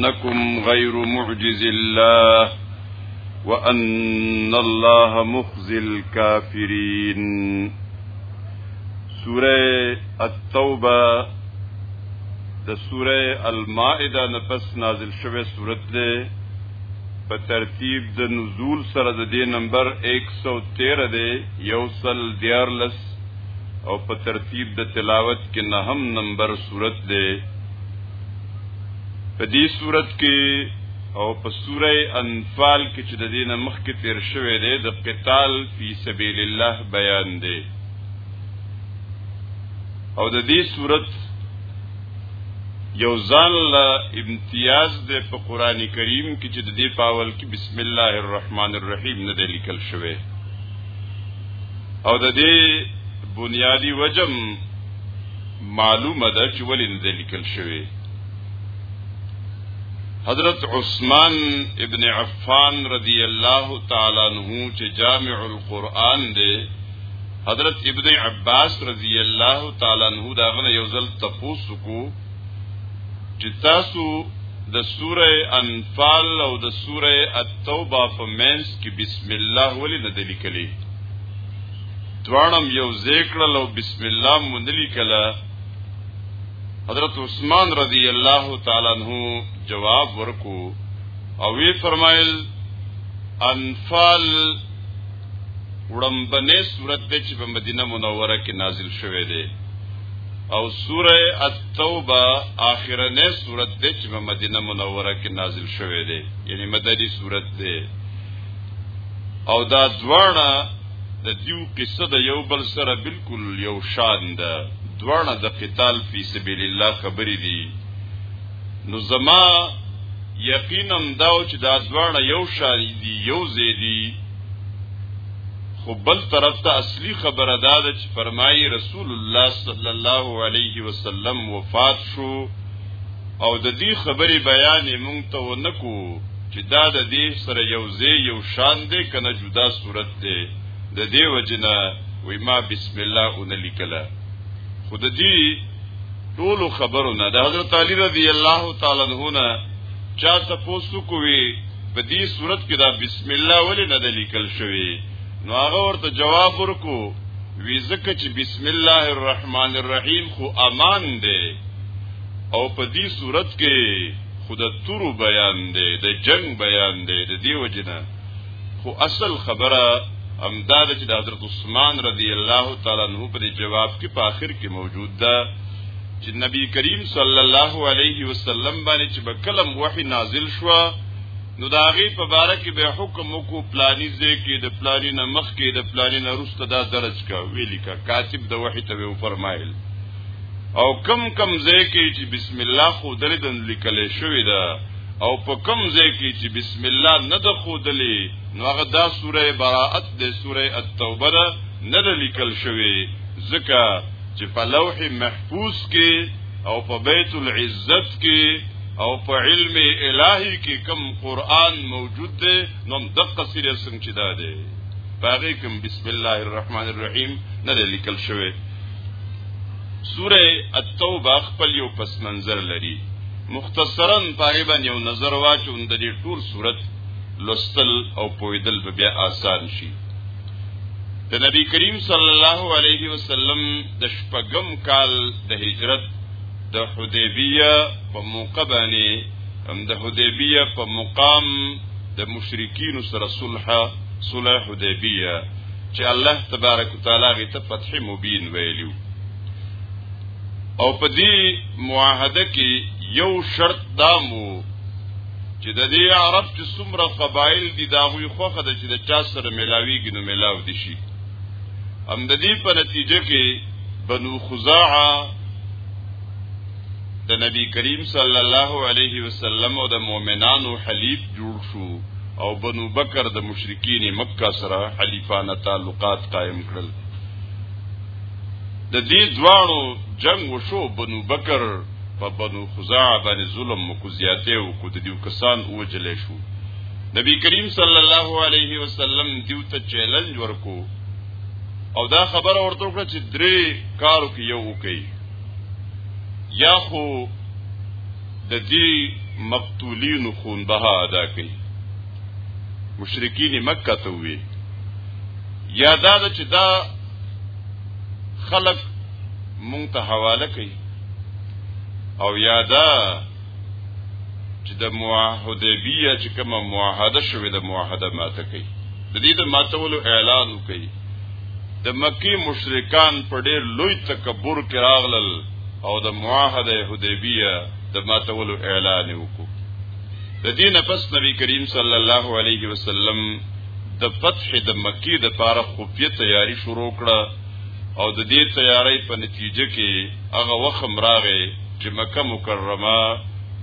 انكم غير معجز الله وان الله مخزي الكافرين سوره التوبه د سوره المائده نفس نازل شوه سوره ده په ترتیب د نزول سره د دې نمبر 113 دی یو سل دیارلس او په ترتیب د تلاوت کې نه هم نمبر صورت دی په دې صورت کې او په سوره انفال کې چې د دینه مخ کې تیر شوی دی د قتال فی سبیل الله بیان دی او د دې صورت یو ځان له امتیاز د په قران کریم کې چې د دې پاول کې بسم الله الرحمن الرحیم نه لیکل شوی او د دې بنیادی وجم معلومه ده چې ولې نه لیکل شوی حضرت عثمان ابن عفان رضی الله تعالی عنہ چې جامع القرآن دی حضرت ابن عباس رضی الله تعالی عنہ دا غنه یو ځل تپوس کو چې تاسو د سوره انفال او د سوره التوبه په منځ کې بسم الله ولې نه دلی کلی دوانم یو ذکر لو بسم الله مونږ دلی کله حضرت عثمان رضی الله تعالی عنہ جواب ورکو او وی فرمایل انفال وړمبنې صورت دی چې په مدینه منوره کې نازل شوه دی او سوره التوبه اخرنه صورت دی چې په مدینه منوره کې نازل شوه دی یعنی مدني صورت دی او دا دواړه د دیو قصه د یو بل سره بالکل یو شان ده دواړه د قتال فی سبیل الله خبرې دي نو زما یقینم داو چې دا ځوانه یو شاری دی یو زیدی خو بل طرف ته اصلي خبره دا ده چې فرمایي رسول الله صلی الله علیه وسلم وفات شو او د دې خبرې بیان مونږ ته ونکو چې دا د دې سره یو زی یو شان دی کنه جدا صورت دی د دې وجنه وای ما بسم الله اون لیکله خود دې ټول خبرو نه د حضرت علی رضی الله تعالی عنہ نه چا تاسو کوی په دې صورت کې دا بسم الله ولې نه د لیکل شوی نو هغه ورته جواب ورکو وی زکه چې بسم الله الرحمن الرحیم خو امان دی او په دې صورت کې خود تورو بیان دی د جنگ بیان دی د دیو جنا خو اصل خبره همدا ده چې د حضرت عثمان رضی الله تعالی عنہ په جواب کې په آخر کې موجود ده چې نبی کریم صلی الله علیه وسلم باندې چې بکلم وحی نازل شو نو دا غي په باره کې به حکم کو پلانی ځای کې د پلانی نه مخ کې د پلانی نه روسته دا درج کا ویلی کا کاتب د وحی ته و فرمایل او کم کم ځای کې چې بسم الله خو درې دن لیکل شوی ده او په کوم ځای کې چې بسم الله نه د خودلې نو هغه دا سوره براءت د سوره التوبه ده نه لیکل شوی ځکه چې په لوح محفوظ کې او په بیت العزت کې او په علم الهي کې کم قران موجود دی نو دقه سره څنګه چې دا دی باغې کوم بسم الله الرحمن الرحیم نه لیکل شوی سوره التوبه خپل یو پس منظر لري مختصرا پاره باندې یو نظر واچوم د دې ټول صورت لوستل او پویدل به بیا آسان شي د نبی کریم صلی الله علیه وسلم د شپږم کال د هجرت د حدیبیه په موقع باندې هم د حدیبیه په مقام د مشرکین سره صلح صلح حدیبیه چې الله تبارک وتعالى غي ته فتح مبين ویلو او په دې معاهده کې یو شرط دامو چې د دې عرب چې څومره قبایل دي دا غوي خوخه ده چې د چا سره ملاويږي نو ملاو دي شي هم د دې په نتیجه کې بنو خزاعه د نبی کریم صلی الله علیه وسلم او د مؤمنانو حلیف جوړ شو او بنو بکر د مشرکین مکه سره حلیفانه تعلقات قائم کړل د دې دواړو جنگ وشو بنو بکر په بنو خزاعه باندې ظلم کو زیاته او کو د دیو کسان اوجلې شو نبی کریم صلی الله علیه وسلم دیو ته چیلنج ورکو او دا خبره ورته وکړه چې درې کارو کې یو وکي یا خو د دې مقتولینو خون به ادا کړي مشرکین مکه ته وی یا دا چې دا خلق مونږ ته حواله کوي او یا دا چې د معاهدبیه چې کومه معاهده شوې د معاهده ماته کوي د دې د ماتولو اعلان کوي د مکی مشرکان په ډېر لوی تکبر کې راغلل او د معاهده حدیبیه د ماتولو اعلان وکړو د دې نه پس نبی کریم صلی الله علیه وسلم د فتح د مکی د پاره خفیه تیاری شروع کړه او د دې تیاری په نتیجه کې هغه وخت راغی چې مکه مکرمه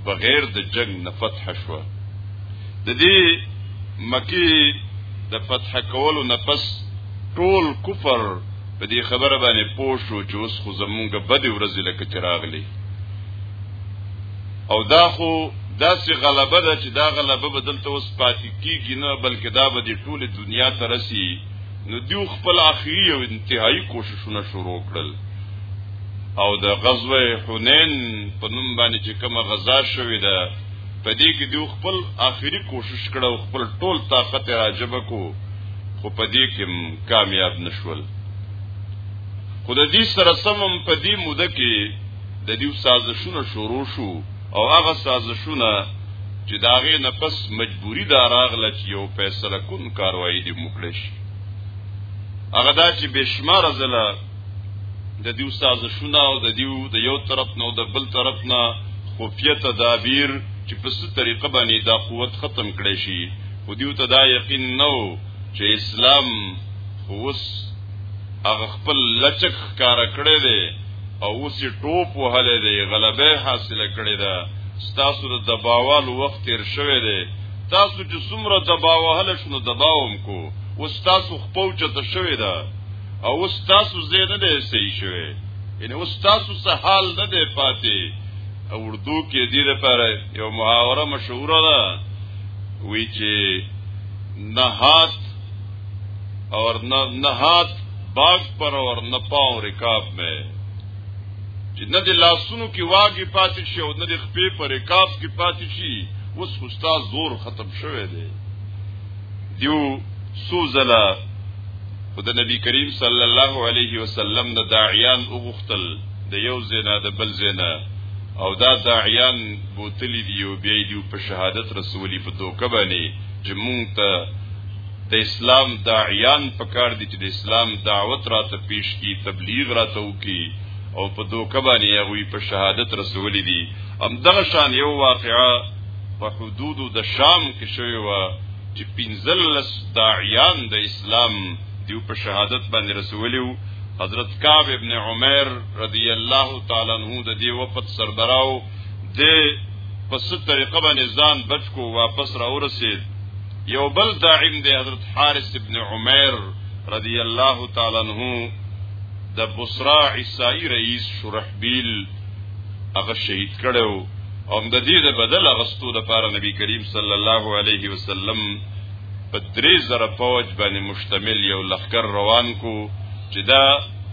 بغیر د جنگ نه فتح شوه د دې مکی د فتح کولو نه پس ټول کفر په دې خبره باندې پوه شو چې اوس خو زمونږ بده ورځ لکه چې راغلی او دا خو داسې غلبه ده چې دا غلبه به دلته اوس پاتې کیږي نه بلکې دا به د ټوله دنیا ته رسی نو دیو خپل اخیری او انتهایی کوششونه شروع کړل او د غزوه حنین په نوم باندې چې کومه غزا شوې ده په دې کې دیو خپل اخیری کوشش کړو خپل ټول طاقت راجبه کو خو په دې کې کامیاب نشول خو د دې سره سمم په دې موده کې د دې سازشونه شروع شو او هغه سازشونه چې داغه نفس مجبوری دا راغله چې یو فیصله کون کاروایی دی مکلش هغه دا چې بشمار زله د دې سازشونه او د دې د یو طرف نه او د بل طرف نه خفیه تدابیر چې په څه طریقه باندې دا قوت ختم کړي شي خو دیو ته دا یقین نو چې اسلام اوس هغه خپل لچک کار کړی دی او اوس ټوپ وهلې دی غلبه حاصله کړې ده ستاسو د دباوال وخت تیر شوی دی تاسو چې څومره دباو هله شنو دباوم کو اوس تاسو خپوچه ته شوی ده او اوس تاسو زه نه دی صحیح شوی یعنی اوس تاسو سهال نه دی پاتې او اردو کې دې لپاره یو محاوره مشهوره ده وی چې نهات اور نهات باغ پر اور نه پاو رکاب مې چې نه د لاسونو کې واګي پاتې شي او نه د خپې پر رکاب کې پاتې شي اوس خوستا زور ختم شوه دی دیو سوزلا خدای نبی کریم صلی الله علیه وسلم د داعیان اوغختل د یو زینا د بل زینا او دا داعیان بوتلی دی او بیا دی په شهادت رسولی په دوکه باندې چې مونږ ته د اسلام داعیان په کار دي چې د اسلام دعوت راته پیش کی تبلیغ راته وکي او په دوکه باندې هغه په شهادت رسولی دی ام دغه شان یو واقعا په حدود د شام کې شوی و چې پنځلس داعیان د اسلام دیو په شهادت باندې رسولیو حضرت کعب ابن عمر رضی الله تعالی عنہ د دې وفد سربراو د پس طریقه باندې ځان بچ کو واپس را ورسید یو بل داعیم دی حضرت حارث ابن عمر رضی الله تعالی عنہ د بصرا عیسائی رئیس شرحبیل هغه شهید کړو او د دې د بدل غستو د پاره نبی کریم صلی الله علیه وسلم په درې زره پوج باندې مشتمل یو لخر روان کو چې دا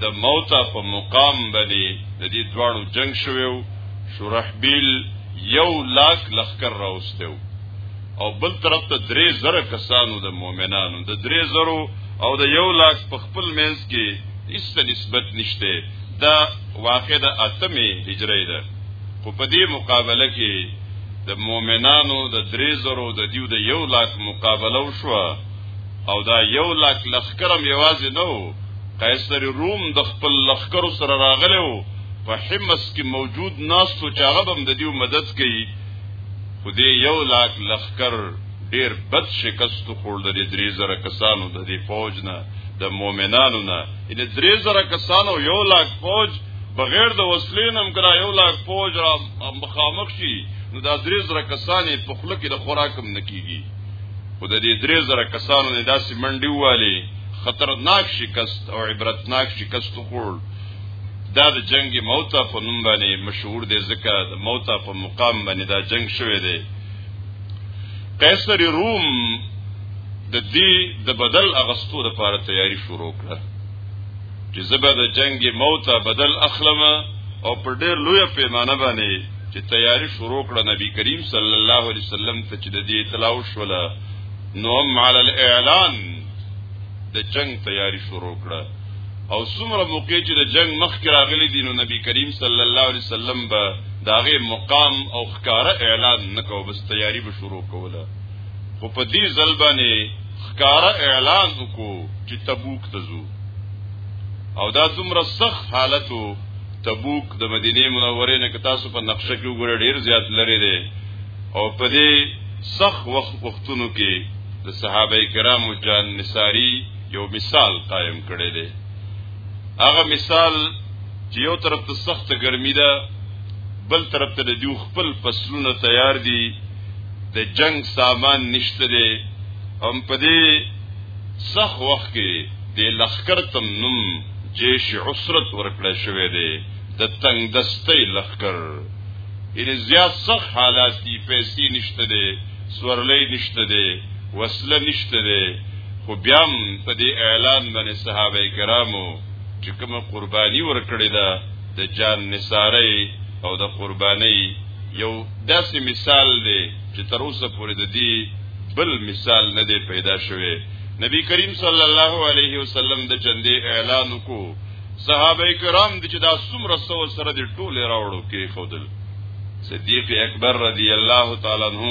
د موتا په مقام باندې د دې دواړو جنگ شوو شورحبیل یو لاک لخر راوستو او بل طرف ته درې زره کسانو د مؤمنانو د درې زرو او د یو لاک په خپل منځ کې هیڅ نسبت نشته دا واقع د اتمه هجری ده خو په دې مقابله کې د مؤمنانو د درې زرو د دیو د یو لاک مقابله وشوه او دا یو لاک لخکرم یوازې نه وو قیصر روم د خپل لخکرو سره راغلی وو په حمص کې موجود ناستو چې هغه هم د دیو مدد کوي خو دې یو لاک لخکر ډیر بد شکست خوړل د درې زره کسانو د دې فوج نه د مؤمنانو نه ان درې زره کسانو یو لاک فوج بغیر د وسلینم کرا یو لاک فوج را مخامخ شي نو دا درې زره کسانې په خله کې د خوراکم نکېږي خو د دې درې زره کسانو نه داسې منډي والی خطرناک شکست او عبرتناک شکست خوړ دا د جنگ موتا په نوم باندې مشهور دی ځکه د موتا په مقام باندې دا جنگ شوی دی قیصر روم د دې د بدل اغستو لپاره تیاری شروع کړه چې زبر د جنگ موت بدل اخلم او پر ډېر لوی پیمانه باندې چې تیاری شروع کړه نبی کریم صلی الله علیه وسلم ته چې د دې اطلاع شوله نو علی الاعلان د جنگ تیاری شروع کړه او څومره موقع چې د جنگ مخ کې راغلي دي نو نبی کریم صلی الله علیه وسلم به داغه مقام او خکاره اعلان نکو بس تیاری به شروع کوله خو په دې ځل باندې خکاره اعلان وکړو چې تبوک ته ځو او دا څومره سخت حالت وو تبوک د مدینه منورې نه که تاسو په نقشه کې وګورئ ډیر زیات لري دی او په دې سخت وخت وختونو کې د صحابه کرامو جان نثاری یو مثال قائم کړی دی هغه مثال چې یو طرف ته سخت ګرمي ده بل طرف ته د دیو خپل فصلونه تیار دي د جنگ سامان نشته دی هم په دې صح وخت کې د لخر تم نوم جیش عسرت ورکړی شوی دی د تنگ دستي لخر ان زیات صح حالات دي پیسې نشته دی سورلې نشته دی وسله نشته دی خو بیا هم په دې اعلان باندې صحابه کرامو چې کومه قرباني ورکړې ده د جان نثارۍ او د قربانۍ یو داسې مثال دی چې تر اوسه پورې د دې بل مثال نه دی پیدا شوی نبی کریم صلی الله علیه وسلم د جندې اعلان وکړو صحابه کرام د چې دا څومره سو سره د ټوله راوړو کې خودل صدیق اکبر رضی الله تعالی عنہ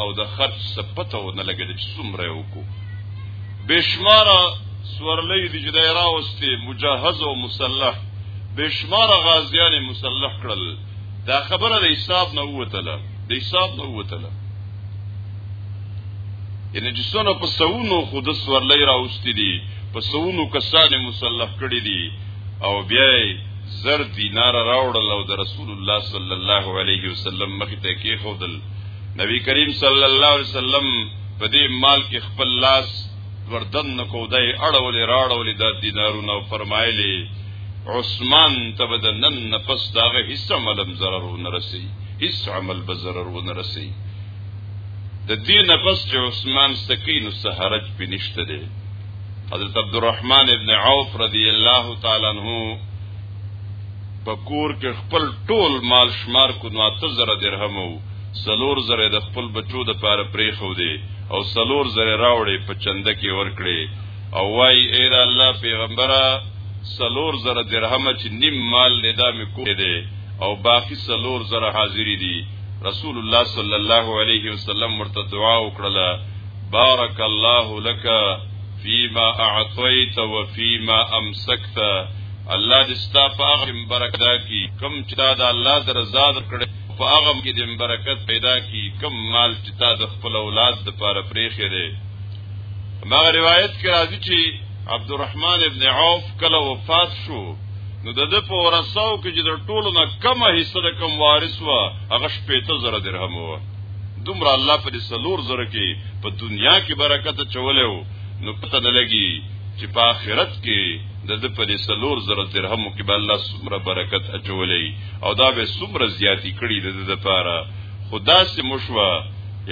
او د خرج څه پته ونه لګېده چې څومره یې وکړو بېشماره سورلۍ دي چې دی راوستې مجهز او مسلح بېشماره غازیان یې مسلح کړل دا خبره د حساب نه ووتله د حساب نه ووتله یعنې چې څونه په سوونو خو د سورلۍ راوستې دي په سوونو کسان یې مسلح کړي دي او بیا یې زر دینار راوړل او د رسول الله صلی الله علیه وسلم مخ ته کېښودل نبی کریم صلی الله علیه وسلم په دې مال کې خپل لاس وردن نکو دای اړولې راړولې د دینارونو فرمایلی عثمان ته به د نن نفس داغه هیڅ عملم ضرر ونه رسی هیڅ عمل به ضرر ونه رسی د دې نفس چې عثمان سکین او سهرج په نشته دی حضرت عبدالرحمن ابن عوف رضی الله تعالی عنہ په کور کې خپل ټول مال شمار کو نو اته زره درهم وو سلور زره د خپل بچو د پاره پرې خو دی او سلور زره راوړې په چنده کې ورکړې او وای اے دا الله پیغمبره سلور زره درهم چې نیم مال نه دا مې کو دی او باقی سلور زره حاضری دي رسول الله صلی الله علیه وسلم ورته دعا وکړه بارک الله لك فيما اعطيت وفيما امسكت الله دې ستا په هغه برکت کی کم چې تا د الله د رضا درکړې په هغه کې دې برکت پیدا کی کم مال چې تا د خپل اولاد لپاره پریخې دی ما روایت کې راځي چې عبدالرحمن ابن عوف کله وفات شو نو د ده په ورثاو کې چې د ټولو نه کمه حصه د کم وارث و هغه شپېته زره درهم و دومره الله په دې سلور زره کې په دنیا کې برکت چولې وو نو پته نه لګي چې په آخرت کې د د په دې سلور زره درهم کې به الله سمره برکت اچولې او دا به سمره زیاتی کړي د د لپاره خدا سي مشوا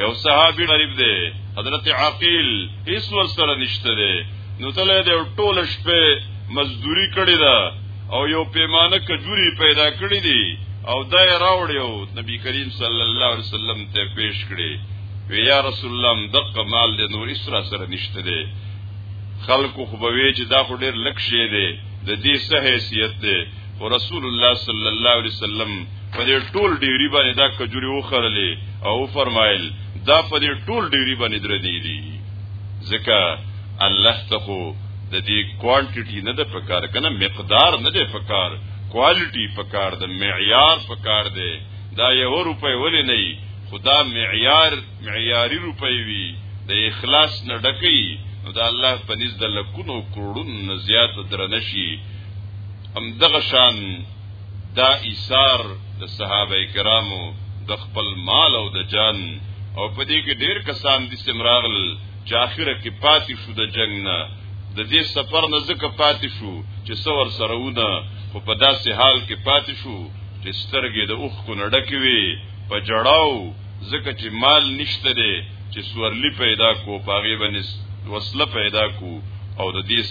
یو صحابي غریب دی حضرت عقیل هیڅ ور سره نشته دی نو تله دې ټول شپه مزدوري کړې ده او یو پیمانه کجوري پیدا کړی دی او دا یې راوړی او نبی کریم صلی الله علیه وسلم ته پیش کړی وی یا رسول الله دغه مال د نور اسرا سره نشته دی خلکو خو به وی چې دا خو ډیر لک شی دی د دې څه حیثیت دی او رسول الله صلی الله علیه وسلم په دې ټول ډیری باندې دا کجوري وخرلې او فرمایل دا په دې ټول ډیری باندې درنې دي ځکه الله ته د دې کوانټیټي نه د پکار کنه مقدار نه د پکار کوالټي پکار د معیار پکار دی دا یو روپۍ ولې نه خدا معیار معیاري روپۍ وي د اخلاص نه ډکې نو دا الله په نس د لکونو کروڑونو زیات درنشي ام دغه شان دا ایثار د صحابه کرامو د خپل مال او د جان او په دې کې ډېر کسان دي سمراغل چې اخره کې پاتې شو د جنگ نه د دې سفر نه ځکه پاتې شو چې څور سره ونه خو په داسې حال کې پاتې شو چې سترګې د اوخ کو نډکې وي په جړاو ځکه چې مال نشته دی چې سورلی پیدا کو پاغي باندې وسله پیدا کو او د دې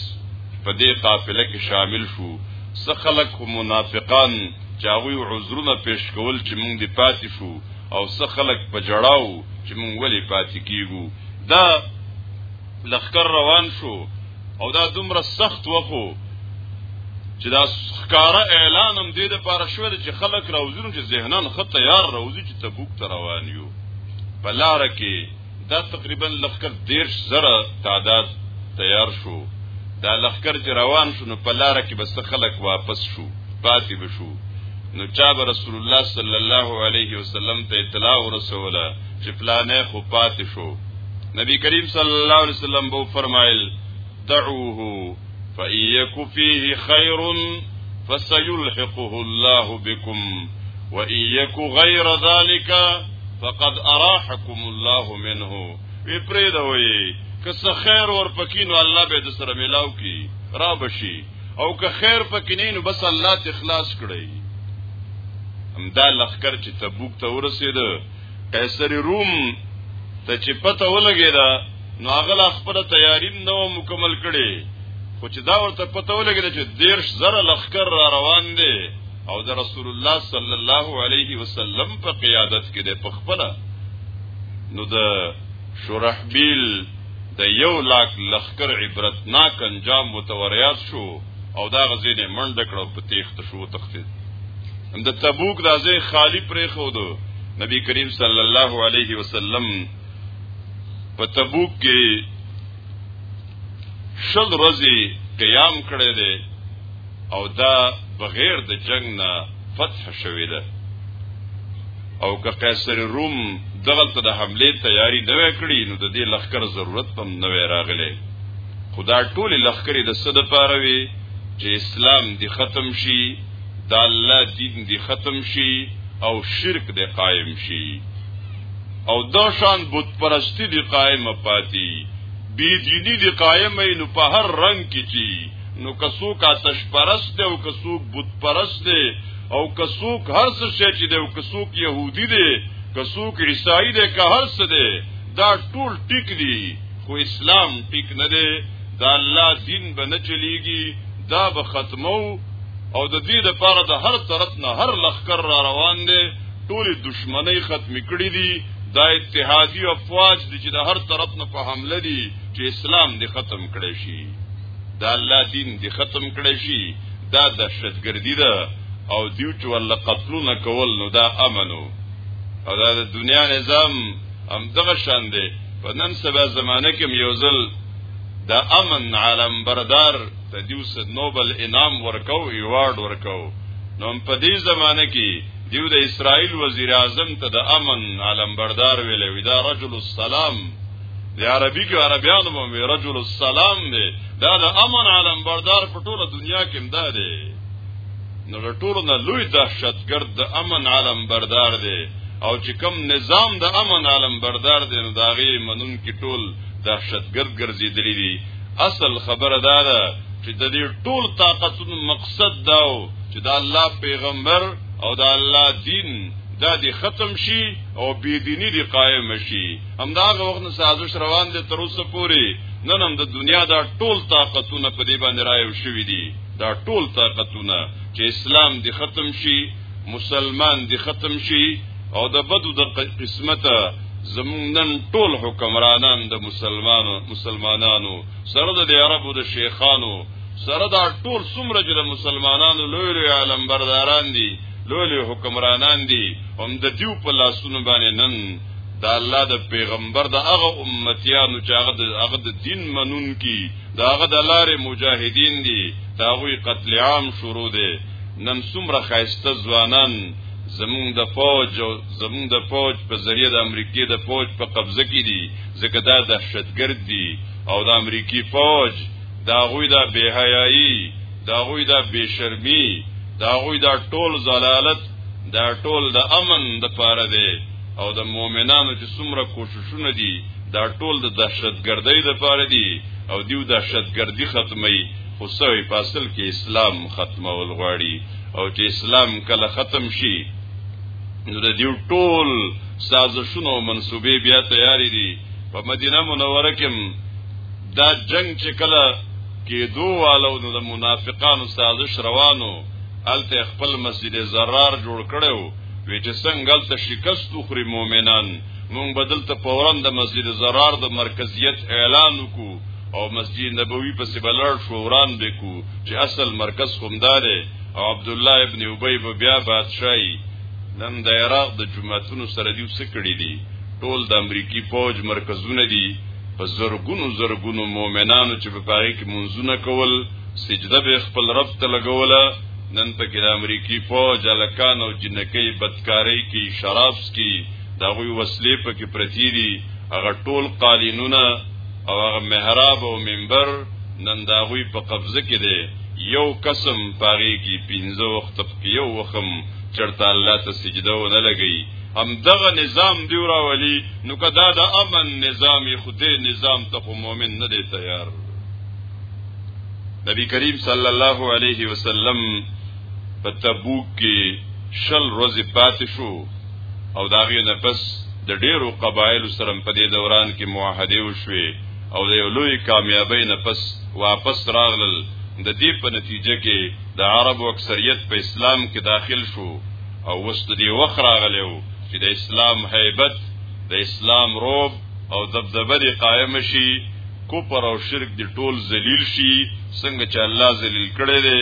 په دې قافله کې شامل شو څخه خلک منافقان چاوی عذرونه پیش کول چې مونږ دی پاتې شو او څه خلک په جړاو چې مونږ ولې پاتې کیږو دا لخر روان شو او دا دومره سخت وخو چې دا ښکارا اعلان هم دې د پاره شو چې خلک راوځي چې ذهنن خطه یار راوځي چې تبوک ته روان یو په لار کې دا تقریبا لخر دیرش زره تعداد تیار شو دا لخر چې روان شو نو په لار کې بس خلک واپس شو پاتې بشو نو چا به رسول الله صلی الله علیه وسلم ته اطلاع ورسوله چې پلانې خو پاتې شو نبی کریم صلی الله علیه وسلم بو فرمایل دعوه فإن يك فيه خير فسيلحقه الله بكم وإن يك غير ذلك فقد أراحكم الله منه وی پرې دوی که څه خیر ور پکینو الله به د سره ملاو کی را بشي او که خیر پکینینو بس الله ته اخلاص کړی همدا لخر چې تبوک ته ورسېده قیصر روم ته چې پته ولګی دا نو هغه خپل تیاری نو مکمل کړي خو چې دا ورته پته ولګی چې دیرش زر لخر را روان دي او د رسول الله صلی الله علیه وسلم په قیادت کې د پخپله نو د شرحبیل د یو لاک لخر عبرتناک انجام متوریات شو او دا غزې نه منډه کړو په تیخت شو تختید اند تبوک دا ځای خالی پرې خو دو نبی کریم صلی الله علیه وسلم په تبوک کې شل ورځې قیام کړی دی او دا بغیر د جنگ نه فتح شوې ده او که قیصر روم دغه ته د حمله تیاری نه وکړي نو د دې لخر ضرورت هم نه راغلی خدا ټول لخر د صد پاره وي چې اسلام دی ختم شي د الله دین دی ختم شي او شرک دی قائم شي او دا شان بت پرستی دی قائم پاتی بی دینی دی قائم نو په هر رنگ کې چی نو کسوک آتش پرست دی او کسوک بت پرست دی او کسوک هر څه شي چې دی او کسوک يهودي دی کسوک عیسائی دی که هر څه دی دا ټول ټیک دی خو اسلام ټیک نه دی دا الله دین به نه چلیږي دا به ختمو او د دې لپاره د هر طرف نه هر لخر را روان دی ټول دشمنی ختم کړی دي دا اتحادی افواج دي چې د هر طرف نه په حمله دي چې اسلام دې ختم کړی شي دا الله دین دې ختم کړی شي دا دهشتګردي ده او دیو چې ول قتلونه کول نو دا امنو او دا د دنیا نظام هم دغه شان دی په نن سبا زمانه کې یو ځل د امن عالم بردار د دیو سد نوبل انعام ورکو ایوارډ ورکو نو په دې زمانه کې دیو د اسرائیل وزیر اعظم ته د امن عالم بردار ویلې ودا رجل السلام د عربي کې عربيانو باندې رجل السلام دی دا د امن عالم بردار په ټوله دنیا کې مدا دی نو د ټولو نه لوی دهشتګرد د امن عالم بردار دی او چې کوم نظام د امن عالم بردار دی نو داغه منون کې ټول دهشتګرد ګرځیدلی دی اصل خبره دا ده چې د دې ټول طاقتونو مقصد دا و چې دا الله پیغمبر او دا الله دین دا دی ختم شي او بی دینی دی قائم شي همداغه وخت نه سازش روان دي تر اوسه پوري نن هم د دنیا دا ټول طاقتونه په دې باندې رايو شوې دي دا ټول طاقتونه چې اسلام دي ختم شي مسلمان دي ختم شي او د بدو د قسمت زمون نن ټول حکمرانان د مسلمانانو مسلمانانو سره د عربو د شیخانو سره دا ټول څومره چې د مسلمانانو لوی لوی عالم برداران دي لوی لوی حکمرانان دي هم د دیو په لاسونو باندې نن دا الله د پیغمبر د هغه امتیانو چې هغه د هغه د دین منون کی دا هغه د لارې مجاهدین دي دا غوي قتل عام شروع دي نن څومره خایسته ځوانان زمون د فوج او زمون د فوج په ذریعہ د امریکای د فوج په قبضه کې دي ځکه دا دهشتګرد دي او د امریکای فوج دا غوي دا بے حیايي دا غوي دا بے شرمي دا غوي دا ټول زلالت دا ټول د امن د پاره دی او د مؤمنانو چې څومره کوششونه دي دا ټول د دهشتګردۍ د پاره دي او دیو دهشتګردي ختمي خو سوي پاسل کې اسلام ختمول غواړي او چې اسلام کله ختم شي نو د دیو ټول سازشونه او منسوبې بیا تیاری دي په مدینه منوره کې دا جنگ چې کله کېدو والو نو د منافقانو سازش روانو الته خپل مسجد زرار جوړ کړو وی چې څنګه دلته شکست وخوري مؤمنان مونږ بدل ته پورن د مسجد زرار د مرکزیت اعلان وکړو او مسجد نبوي په سبلړ شوران وکړو چې اصل مرکز خومدارې او عبد الله ابن ابي به بیا بادشاہي نن د عراق د جماعتونو سره دیو سکړي دي ټول د امریکای فوج مرکزونه دي په زرګونو زرګونو مؤمنانو چې په پاره کې منځونه کول سجده به خپل رب ته لګوله نن په کې د امریکای فوج الکان او جنکی بدکاری کی شرابس کی دا غوی وسلې په کې پرتی دي هغه ټول قالینونه او هغه محراب او منبر نن دا غوی په قبضه کې دي یو قسم پاغي کی پینځه وخت په یو وخم چرته الله ته سجده و نه لګي هم دغه نظام دی راولي نو کدا د امن نظام خدای نظام ته مؤمن نه دی تیار نبی کریم صلی الله علیه وسلم په تبوک کې شل ورځې پاتې شو او دا غي نه پس د ډیرو قبایل سره په دې دوران کې معاهده وشوه او د یو لوی کامیابی نه پس واپس راغلل د دې په نتیجه کې د عربو اکثریت په اسلام کې داخل شو او وست دی وخت راغلی وو چې د اسلام هیبت د اسلام روب او دبدبه دی قائم شي کفر او شرک دی ټول ذلیل شي څنګه چې الله ذلیل کړي دي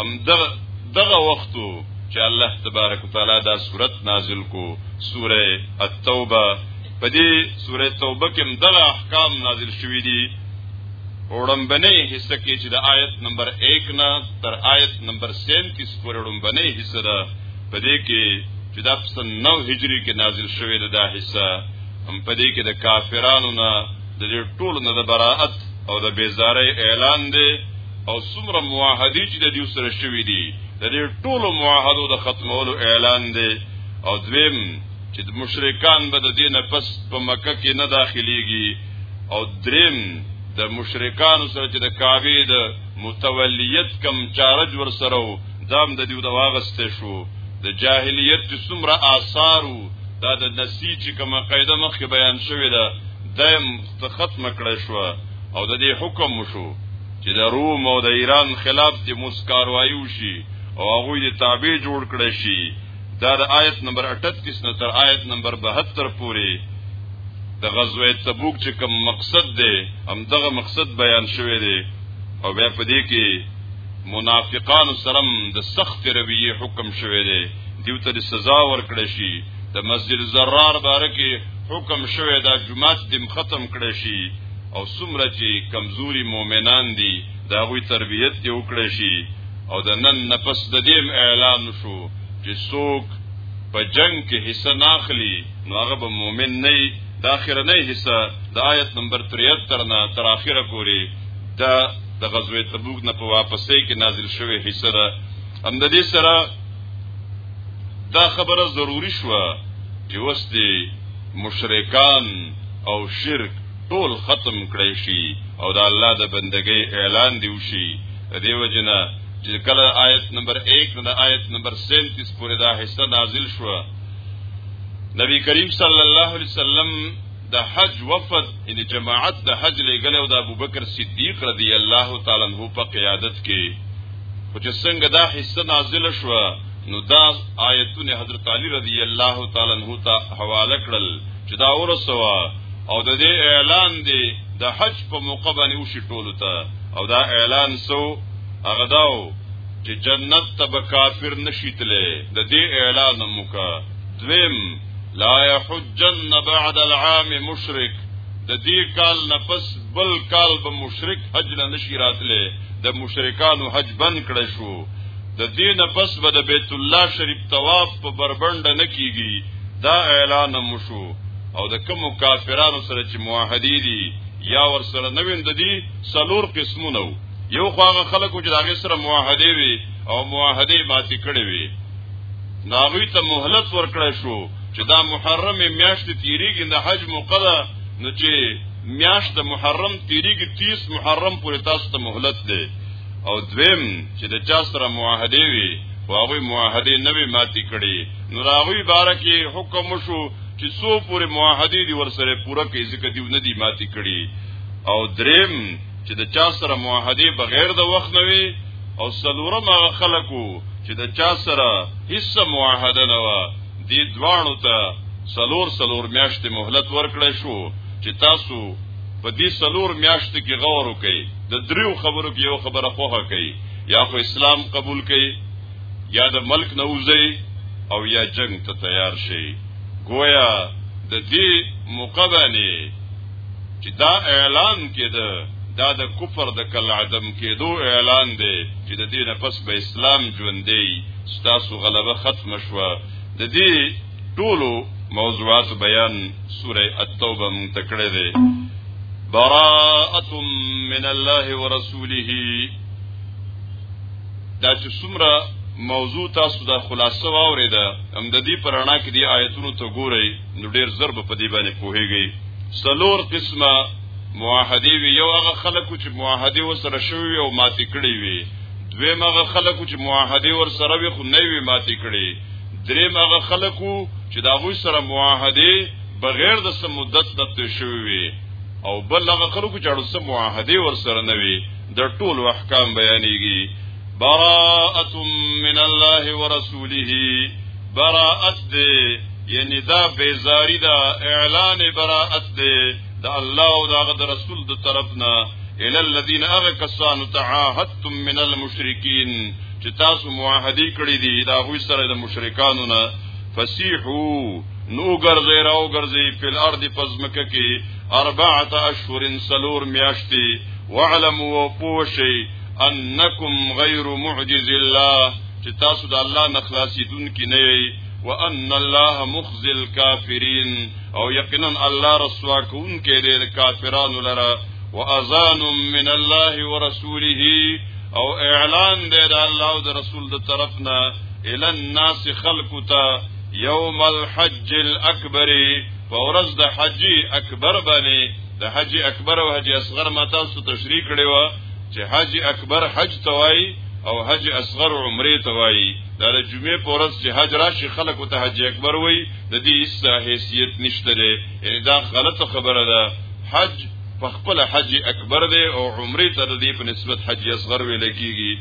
ام دغه دغه وختو چې الله تبارک وتعالى دا سورت نازل کو سوره التوبه په دې سوره توبه کې دغه احکام نازل شوې دي وړمبنه حصہ کې چې د آیت نمبر 1 نه تر آیت نمبر 37 پورې وړمبنه حصہ ده په دې کې چې د 9 هجری کې نازل شوې ده دا حصہ هم په دې کې د کافرانو نه د دې ټولو نه د براءت او د بیزارۍ اعلان دی او څومره معاهدې چې د دې سره شوې دي د دې ټولو معاهدو د ختمولو اعلان دی او دویم چې مشرکان به د دې نه پس په مکه کې نه داخليږي او دریم د مشرکانو سره چې د کعبه د متولیت کم چارج ور سره دام د دې د واغسته شو د جاهلیت څومره آثارو دا د نسی چې کومه قاعده مخکې بیان شوې ده دایم ختم کړی شو او د دې حکم وشو چې د روم او د ایران خلاف د مسکاروایو شي او هغه د تابع جوړ کړی شي دا د آیت نمبر 38 نه تر آیت نمبر 72 پورې د غزوه تبوک چې کوم مقصد دی هم دغه مقصد بیان شوی دی او بیا په دې کې منافقان سرم د سخت رویه حکم شوه دی دیو ته سزا ورکړی شي د مسجد زرار بارکه حکم شوه دا جمعات دم ختم کړی شي او سمره چې کمزوري مؤمنان دي دا غوي تربيت دی وکړی شي او د نن نفس د دې اعلان شو چې څوک په جنگ کې حصہ ناخلی نو هغه به مؤمن نه د اخر نه حصہ د آیت نمبر 73 نه تر اخره پورې د د غزوه تبوک نه په واپسې کې نازل شوی حصہ ده هم د دې سره دا خبره ضروری شو چې وستي مشرکان او شرک ټول ختم کړی شي او د الله د بندګۍ اعلان دی وشي دیو جنا چې کله آیت نمبر 1 نه آیت نمبر 37 پورې دا حصہ نازل شو نبی کریم صلی الله علیه وسلم د حج وفد ان جماعت د حج لګل او د ابوبکر صدیق رضی الله تعالی عنہ په قیادت کې خو چې څنګه دا حصہ نازل شو نو دا آیتونه حضرت علی رضی الله تعالی عنہ ته حواله کړل چې دا ورسوا او د دې اعلان دی د حج په موقع باندې وشي ټول ته او دا اعلان سو هغه داو چې جنت ته به کافر نشیتله د دې اعلان موکا دویم لا يحجن بعد العام مشرک د دې کال نه پس بل کال به مشرک حج نه نشي راتله د مشرکانو حج بند کړ شو د دې نه پس به د بیت الله شریف طواف په بربند نه کیږي دا اعلان مشو او د کوم کافرانو سره چې معاهدې دي یا ور سره نوین د دې سلور قسمونه یو خو هغه خلکو چې داغه سره معاهده وي او معاهده ماتې کړې وي ناغوی ته مهلت ورکړی شو چې دا محرم میاشت تیریږي د حج مقدا نو چې میاشت د محرم تیریږي 30 محرم پورې تاسو ته مهلت دی او دویم چې د چا سره معاهده وي او هغه معاهده نه وي ماتي کړي نو راغوي بارکه حکم شو چې څو پورې معاهده دي ورسره پوره کوي ځکه دی نه دي ماتي کړي او دریم چې د چا سره معاهده بغیر د وخت نه وي او سلورم هغه خلکو چې د چا سره هیڅ معاهده نه و دې دواړو ته سلور سلور میاشتې مهلت ورکړی شو چې تاسو په دې سلور میاشتې کې غور وکړئ د دریو خبرو کې یو خبره خوخه کړئ یا خو اسلام قبول کړئ یا د ملک نه وځئ او یا جنگ ته تیار شئ گویا د دې مقبنه چې دا اعلان کېده دا د کفر د کل عدم کېدو اعلان دی چې د دې نه پس به اسلام ژوندې ستاسو غلبه ختم شوه د دې ټولو موضوعات بیان سوره التوبه مونږ تکړه دی براءه من الله ورسوله دا چې څومره موضوع تاسو د خلاصو واورې ده هم د دې پرانا کې دی آیتونو ته ګورئ نو ډیر زر به په دې باندې پوهیږي سلور قسمه معاهده وی یو هغه خلکو چې معاهده وسره شوی او ماتې کړی وی دویم هغه خلکو چې معاهده ور سره وی خو نه وی ماتې کړی دریم هغه خلکو چې دا غوي سره معاهده بغیر د سم مدت دته شوی وی او بل هغه خلکو چې اړو سم معاهده ور سره نه وی د ټول احکام بیانېږي براءه من الله ورسوله براءت دی یعنی دا بیزاری دا اعلان براءت دی دا الله او دا غد رسول د طرفنا الى الذين اغكسان تعاهدتم من المشركين چې تاسو معاهدی کړی دی دا غوی سره د مشرکانو نه فسیحو نو ګرځي راو ګرځي په الارض پزمکه کې اربعه اشهر سلور میاشتي وعلموا وپوشي انکم غیر معجز الله چې تاسو د الله نه خلاصیدونکي نه یئ وان الله مخزي الكافرين او یقینا الله رسوا کوونکی دی د کافرانو لره واذان من الله ورسوله او اعلان دی د الله او د رسول د طرفنا الى الناس خلقتا يوم الحج الاكبر فورز د حج اکبر باندې د حج اکبر او حج اصغر متا سو تشریح کړي چې حج اکبر حج توای او حج اصغر عمره توای دا د جمعې په ورځ چې حج راشي خلک ته حج اکبر وای د دې هیڅ حیثیت نشته دی یعنی دا غلطه خبره ده حج په خپل حج اکبر دی او عمره ته د دې په نسبت حج اصغر ویل کیږي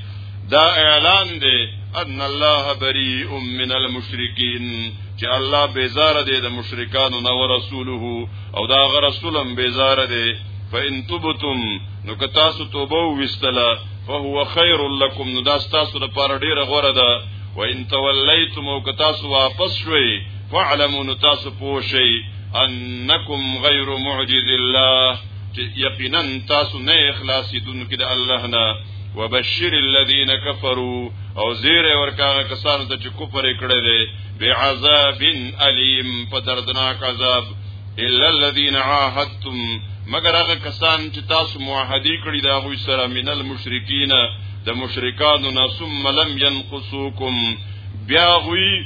دا اعلان دی ان الله بریء من المشرکین چې الله بیزار دی د مشرکانو نه او رسوله او دا غ رسولم بیزار دی فان تبتم نو که تاسو توبه وستله فهو خير لكم نو دا تاسو لپاره ډیره غوړه ده و ان تولیتم او که تاسو واپس شوي فعلموا نو تاسو پوه شئ انکم غیر معجز الله چې یقینا تاسو نه اخلاصي دن کې د الله نه وبشر الذين كفروا او زیر ورکا کسان ته چې کفر کړي دي بعذاب الیم په دردناک عذاب الا الذين عاهدتم مگر هغه کسان چې تاسو معاهده کړی دا غوي سره من المشرکین د مشرکانو نه ثم لم ينقصوکم بیا غوي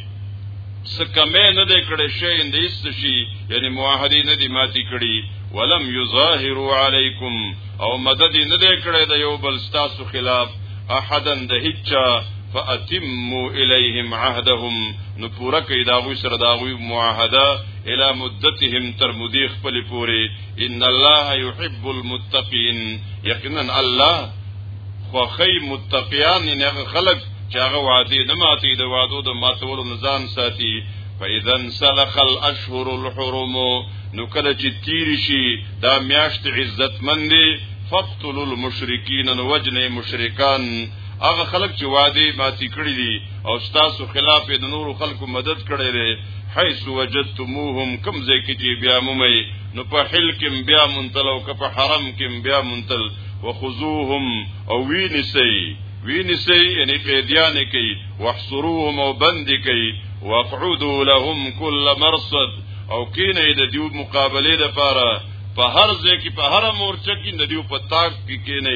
سکمه نه دې کړې شي اند ایست شي یعنی معاهده نه دې ماتي کړی ولم یظاهروا علیکم او مدد نه دې کړې د یو بل تاسو خلاف احدن د هیڅ فاتموا الیهم عهدهم نو پورا کړئ دا غوي سره دا غوي معاهده الی مدتهم تر مدې خپل پوري ان الله يحب المتقين یقینا الله خوخی متقیان نه خلق چې هغه وعده نه ماتي د وعدو د ماتولو نظام ساتي فاذا سلخ الاشهر الحرم نو کله چې تیر شي دا میاشت عزتمن دي فقتلوا المشرکین نو وجنه مشرکان هغه خلک چې وعده ماتي کړی دي او تاسو خلاف د نورو خلکو مدد کړی دی حيث وجدتموهم کم ځای کې چې بیا مومي نو په حل کې بیا منتل او په حرم کې بیا منتل وخذوهم او وینسي وینسي یعنی قیدیان کوي واحصروهم او بند کوي واقعدوا لهم كل مرصد او کینه د دیو مقابله لپاره په هر ځای کې په هر مورچه کې د دیو په تاک کې کینه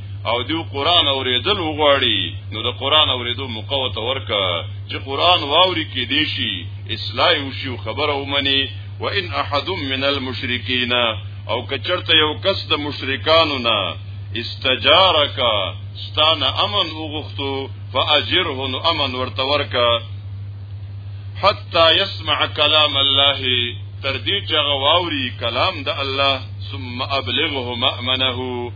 او دی قران اوریدل وغواړي نو د قران اوریدو موقع ته ورکا چې قران واوري کې دی شي اصلاح او شی خبره ومني وان احد من المشرکین او کچرته یو کس د مشرکانو نه استجارک ستانه امن وغختو فاجره نو امن ورته ورکا حتا يسمع كلام الله تر دې چې غواوري کلام د الله ثم ابلغه مأمنه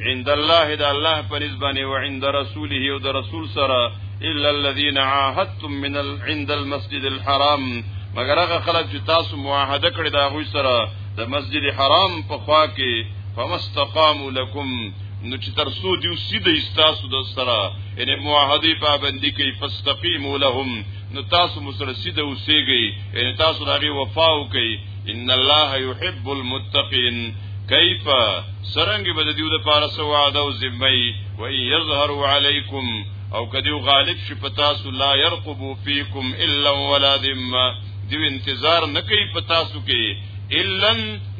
عند الله دا الله په نسبانه او عند رسوله او د رسول سره الا الذين عاهدتم من ال... عند المسجد الحرام مگر هغه خلک چې تاسو معاهده کړی دا غوي سره د مسجد حرام په خوا کې فمستقاموا لكم نو چې تر سو دیو سیده استاسو د سره ان معاهده پابندی کوي فاستقیموا لهم نو تاسو مسره سیده اوسېږئ ان تاسو دغه وفا وکړئ ان الله يحب المتقين کیف سرنګ بد دیو د پاره سو وعده او ذمه و ان یظهروا علیکم او کدیو غالب شي پتا سو لا يرقبو فیکم الا ولا ذمه دیو انتظار نکي پتا سو کې الا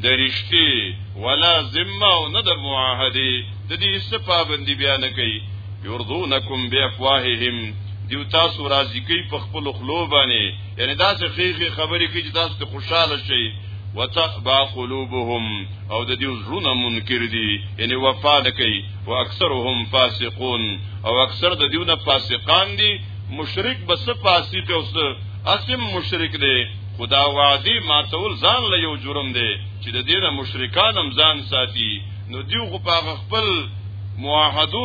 درشتي ولا ذمه او نه د معاهده د دې استفابندی بیان کوي یرضونکم بافواههم دیو تاسو راضی کوي په خپل خلو باندې یعنی دا څه خېخي خبرې کوي چې تاسو ته خوشاله شئ وتأبا قلوبهم او د دې زړونه منکر دي یعنی وفا نه کوي او اکثرهم فاسقون او اکثر د دیونه فاسقان دي مشرک بس فاسق او اسم مشرک دی خدا وعده ماتول ځان له یو جرم دی چې د دینه مشرکان هم ځان ساتي نو دیو خو په خپل معاهدو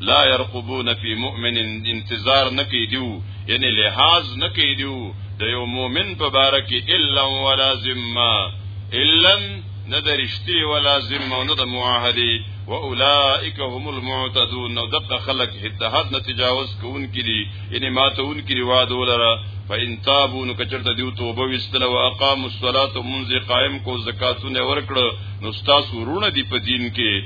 لا يرقبون في مؤمن انتظار نکي دیو یعنی لحاظ نکي دیو د یو مؤمن په باره کې الا ولا ذمه الا نه د رشتي ولا ذمه نه د معاهده واولائک هم المعتدون نو دغه خلق حد حد نه تجاوز کوونکې دي یعنی ماتونکې دي وعده ولره فإن تابوا نو کچرته دیو توبه وستله او اقاموا الصلاة منذ قائم کو زکاتونه ورکړه نو تاسو رونه دي په دین کې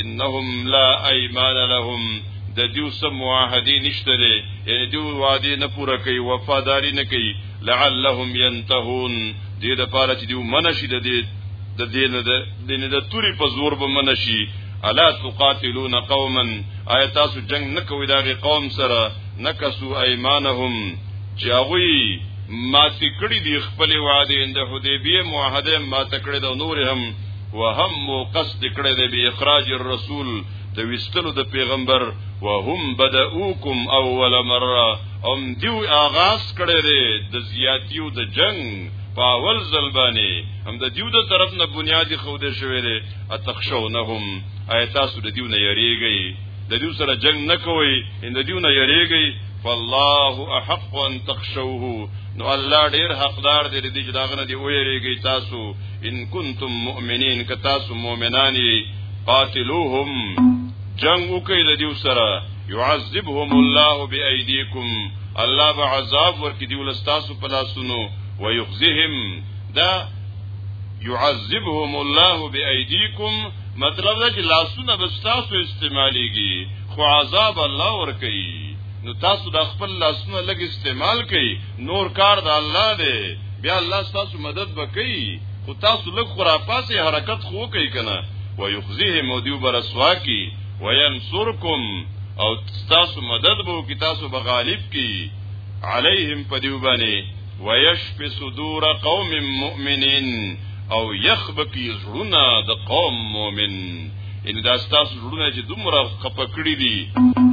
انهم لا ايمان لهم د دیو سم معاهدې نشته لري یعنی دیو وعده نه پوره کوي وفاداری نه کوي لعلهم ينتهون دې د پاره چې دیو منشي د دې د دې نه د دې نه د توري په زور به منشي الا تقاتلون قوما آیا تاسو جنگ نه کوي دغه قوم سره نکسو ايمانهم چې هغه ما تکړی دی خپل وعده اند حدیبیه معاهده ما تکړه د نور هم وهم مو قصد کړی دی به اخراج الرسول د وستلو د پیغمبر وهم بدأوکم اول مره ام دیو آغاز کړی دی د زیاتیو د جنگ په اول ځل باندې هم د دیو د طرف نه بنیادی خوده شوی دی اتخشونهم ایتاسو د دیو نه یریږي د دیو سره جنگ نه کوي ان د دیو نه یریږي فالله احق ان تخشوه نو الله ډیر حقدار دی د دې چې داغه نه دی ویریږي تاسو ان کنتم مؤمنین که تاسو مؤمنان یې قاتلوهم جنگ وکړئ د دیو سره يعذبهم الله بأيديكم الله به عذاب ورکړي دی ولستاسو په لاسونو ويخزهم دا يعذبهم الله بأيديكم مطلب دا چې لاسونه به تاسو استعماليږي خو عذاب الله ورکړي نو تاسو د خپل لاسونو لګ استعمال کړئ نور کار د الله دی بیا الله ستاسو مدد وکړي خو تاسو لږ خرافاسي حرکت خو کوي کنه ويخزيه موديو برسوا کی وينصركم او تاسو مدد بو کی تاسو بغالب کی عليهم پدیو باندې ويشف صدور قوم مؤمنين او يخبکی زړونه د قوم مؤمن ان دا تاسو زړونه چې دومره خپکړی دي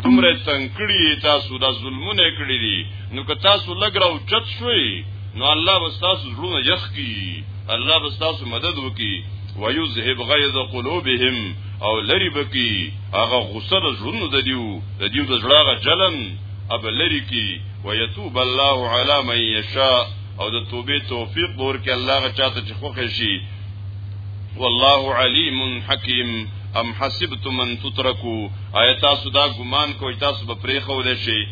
دومره تنکړی تاسو دا ظلمونه کړی دي نو که تاسو لګ را اوچت شوي نو الله به تاسو زړونه یخ کی الله به تاسو مدد وکي ويذهب غيظ قلوبهم او لری بکی هغه غصه د زړونو د دیو د دیو د زړه جلن اب لری کی ويتوب الله على من يشاء او د توبې توفیق ور کې الله غا چاته چې خوښ شي والله علیم حکیم ام حسبتم ان تترکو آیات سودا ګمان کوي تاسو به پرې خو دې شي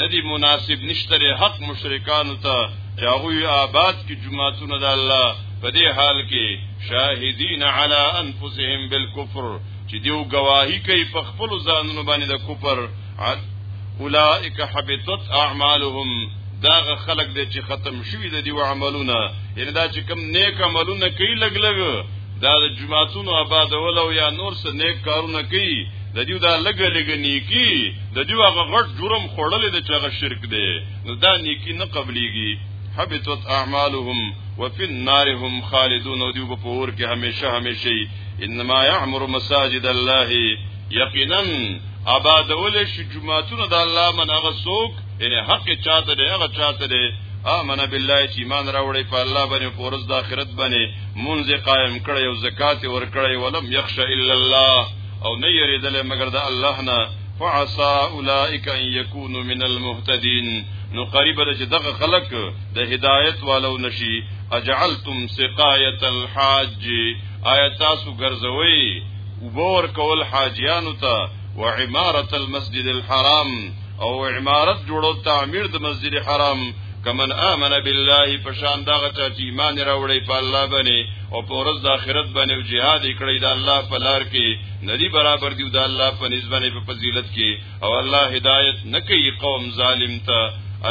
ندی مناسب نشتره حق مشرکانو ته چې هغوی آباد کې جماعتونه د الله په دې حال کې شاهدین علی انفسهم بالکفر چې دیو گواہی کوي په خپل ځانونو باندې د کفر اولائک حبطت اعمالهم دا خلق دې چې ختم شوی د دیو عملونه یعنی دا چې کم نیک عملونه کوي لګ لګ دا د جماعتونو آبادول او یا نور څه نیک کارونه کوي د دیو دا لګ لګ نیکی د دیو هغه غټ جرم خوړلې د چغه شرک دی نو دا نیکی نه قبليږي حبطت اعمالهم وفي النار هم خالدون او دیو په پور کې همیشه همیشه انما يعمر مساجد الله یقینا آبادول شي جماعتونو د الله منغه سوک یعنی حق چاته دی هغه چاته دی امن بالله چې ایمان راوړی په الله باندې او پرز د آخرت باندې مونږ قائم کړی او زکات ور کړی ولم یخش الا الله او نه یریدل مگر د الله نه فعسى اولئک ان یکونوا من المهتدین نو قریب ده چې دغه خلق د هدایت والو نشي اجعلتم سقایت الحاج آیا تاسو ګرځوي وبور کول حاجیانو ته وعمارة المسجد الحرام او عمارت جوړو تعمیر د مسجد حرام کمن امن بالله پشان دا غچا چې ایمان راوړی په الله باندې او په ورځ د آخرت باندې او jihad کړی د الله په لار کې ندی برابر دی د الله په نسبت په فضیلت کې او الله هدایت نکي قوم ظالم ته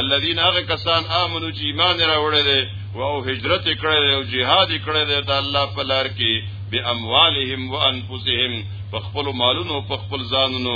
الذين هغه کسان امنو چې ایمان راوړل او هجرت کړل او jihad کړل د الله په لار کې باموالهم وانفسهم په خپل مالونو په خپل ځانونو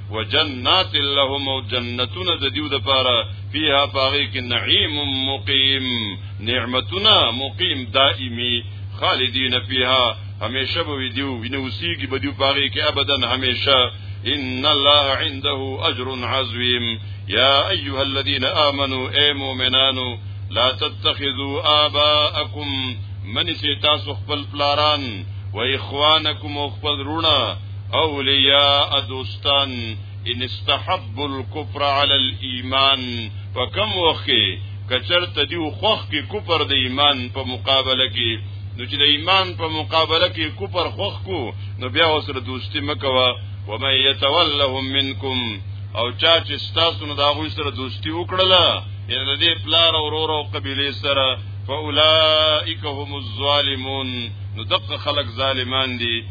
وجنات لهم او جنتون د دیو د پاره فيها باغی کې نعیم مقیم نعمتنا مقیم دائمی خالدین فيها همیشه به دیو وینوسی کې بدیو باغی کې ابدا همیشه ان الله عنده اجر عظیم یا ایها الذين امنوا اے مؤمنانو لا تتخذوا آباءکم من سي تاسو خپل پلاران و اخوانکم او خپل رونه اولیاء دوستان ان استحب الكفر على الايمان فكم وخي کچرته دی خوخ کې کفر د ایمان په مقابله کې نو چې د ایمان په مقابله کې کفر خوخ کو نو بیا وسره دوستی مکوا و مې يتولهم منکم او چا چې تاسو نو دا غوي سره دوستی وکړله ان د دې پلار او ورور او قبيله سره فاولائک هم الظالمون نو دغه خلق ظالمان دي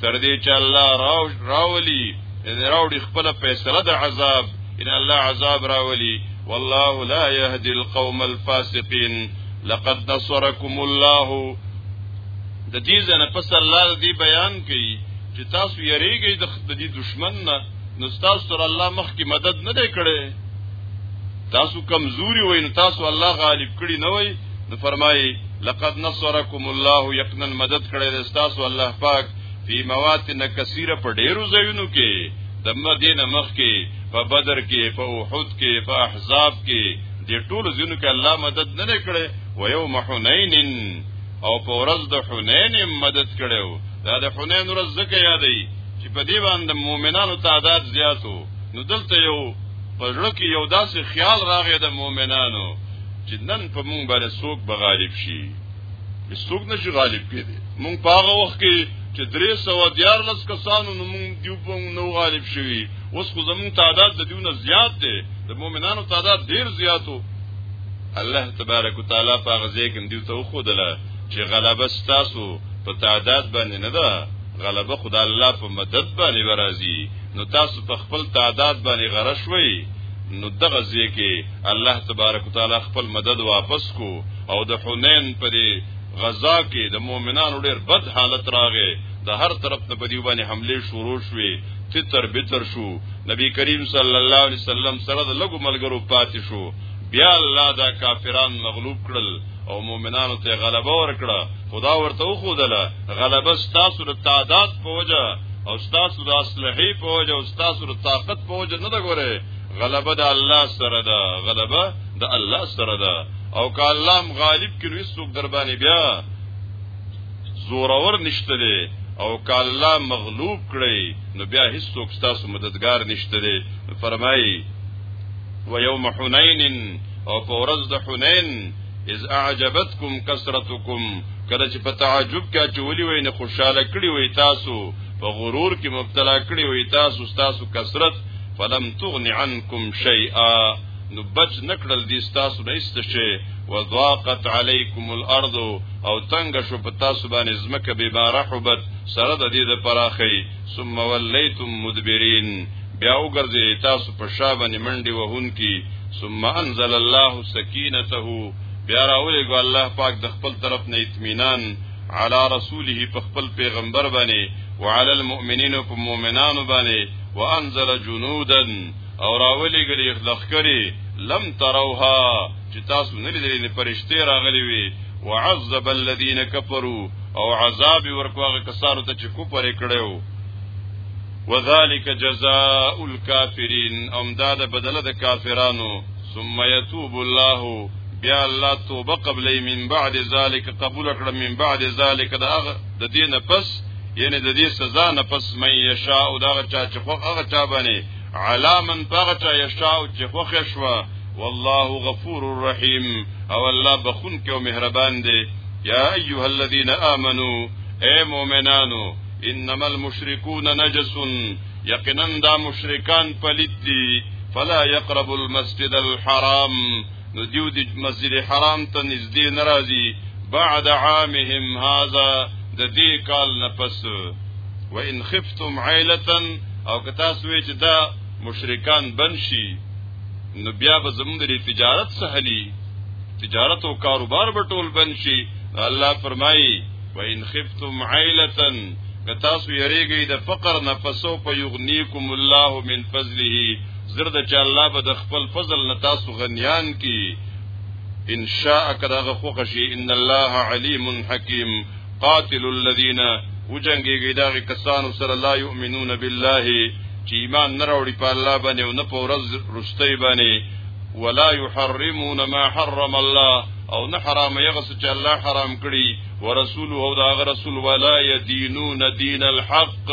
تر دې چې الله راو راولي ان راوړي خپل فیصله د عذاب ان الله عذاب راولي والله لا يهدي القوم الفاسقين لقد نصركم الله د دې ځنه پس الله دې بیان کوي چې تاسو یریږئ د دې دشمن نه نو تاسو سره الله مخ کی مدد نه دی کړی تاسو کمزوري وای نو تاسو الله غالب کړی نه وای نو فرمایي لقد نصرکم الله یقینا مدد کړی دی تاسو الله پاک فی مواتن کثیره په ډیرو ځایونو کې د مدینه مخ کې په بدر کې په احد کې په احزاب کې د ټولو ځینو کې الله مدد نه کړي و یوم حنین او په ورځ د حنین مدد کړو دا د حنین ورځ ځکه یادې چې په دې باندې مؤمنانو تعداد زیاتو نو دلته یو په ځړه کې یو داسې خیال راغی د مؤمنانو چې نن په مونږ باندې څوک به غالب شي څوک نشي غالب کېدی مونږ په هغه وخت کې چې درې سوه دیارلس کسانو نو مونږ دیو په مونږ نو غالب شوي اوس خو زمونږ تعداد د دیونه زیات دی د مؤمنانو تعداد ډیر زیاتو الله تبارک وتعالى په غزه کې دیو ته وخدله چې غلبه ستاسو په تعداد باندې نه ده غلبه خدا الله په مدد باندې ورازي نو تاسو په خپل تعداد باندې غره شوي نو دغه ځکه الله تبارک وتعالى خپل مدد واپس کو او د حنین پر غزا کې د مؤمنانو ډېر بد حالت راغی د هر طرف ته په دی باندې حمله شروع شوې تتر بتر شو نبی کریم صلی الله علیه وسلم سره د لګو ملګرو پاتې شو بیا الله دا کافران مغلوب کړل او مؤمنانو ته غلبه ورکړه خدا ورته خو دله غلبه ستاسو د تعداد په وجه او ستاسو د اصلحې په وجه او ستاسو د طاقت په وجه نه ده ګوره غلبه د الله سره ده غلبه د الله سره ده او که الله هم غالب کړي هیڅوک در باندې بیا زورور نشته دی او که الله مغلوب کړي نو بیا هیڅوک ستاسو مددگار نشته دی فرمایي و یوم حنین او په ورځ د حنین اذ اعجبتکم کثرتکم کله چې په تعجب کې اچولي وي نه خوشاله کړي وي تاسو په غرور کې مبتلا کړي وي تاسو تاسو کثرت فلم تغن عنکم شیئا نو بچ نکړل دي تاسو نه است شي وضاقت علیکم الارض او تنگ شو په تاسو باندې زمکه به بارحبت سره د دې د پراخي ثم وليتم مدبرين بیا وګرځي تاسو په شا باندې منډي وهونکي ثم انزل الله سکینته بیا راولېګو الله پاک د خپل طرف نه اطمینان علی رسوله په خپل پیغمبر باندې وعلى المؤمنین په مؤمنانو باندې وانزل جنودا او راولېګلې لخکری لم تروها چې تاسو نه لیدلې نه پرشته راغلي وي وعذب الذين كفروا او عذاب ورکوغه کسانو ته چې کوپر کړو وذالک جزاء الكافرین ام دا د بدله د کافرانو ثم يتوب الله بیا الله توبه قبلې من بعد ذالک قبول کړ من بعد ذالک دا د دین پس یعنی د دې سزا نه پس مې یشا او دا چا چې خو هغه چا باندې علا من پغه چا یشا او چې خو خشوا والله غفور الرحیم او الله بخون کې او مهربان دی یا ایها الذین آمنو اے مؤمنانو انما المشركون نجس یقینا دا مشرکان پلیت دي فلا يقرب المسجد الحرام نو دیو د مسجد حرام ته نږدې ناراضي بعد عامهم هذا د دې کال نه پس وان خفتم عائله او که تاسو وی چې دا مشرکان بنشي نو بیا به زموږ د تجارت سهلی تجارت او کاروبار به ټول بند شي الله فرمایي وان خفتم عائله که تاسو یریږئ د فقر نه پسو په یغنیکم الله من فضله زرد چې الله به د خپل فضل نه تاسو غنیان کی ان شاء کداغه خوښ شي ان الله علیم حکیم قاتل الذين وجنګيږي دا کسانو سره لا يؤمنون بالله چې ایمان نه راوړي په الله باندې او نه په ورځ رستۍ باندې ولا يحرمون ما حرم الله او نه حرام یغس چې الله حرام کړي ورسول او دا رسول ولا يدينون دين الحق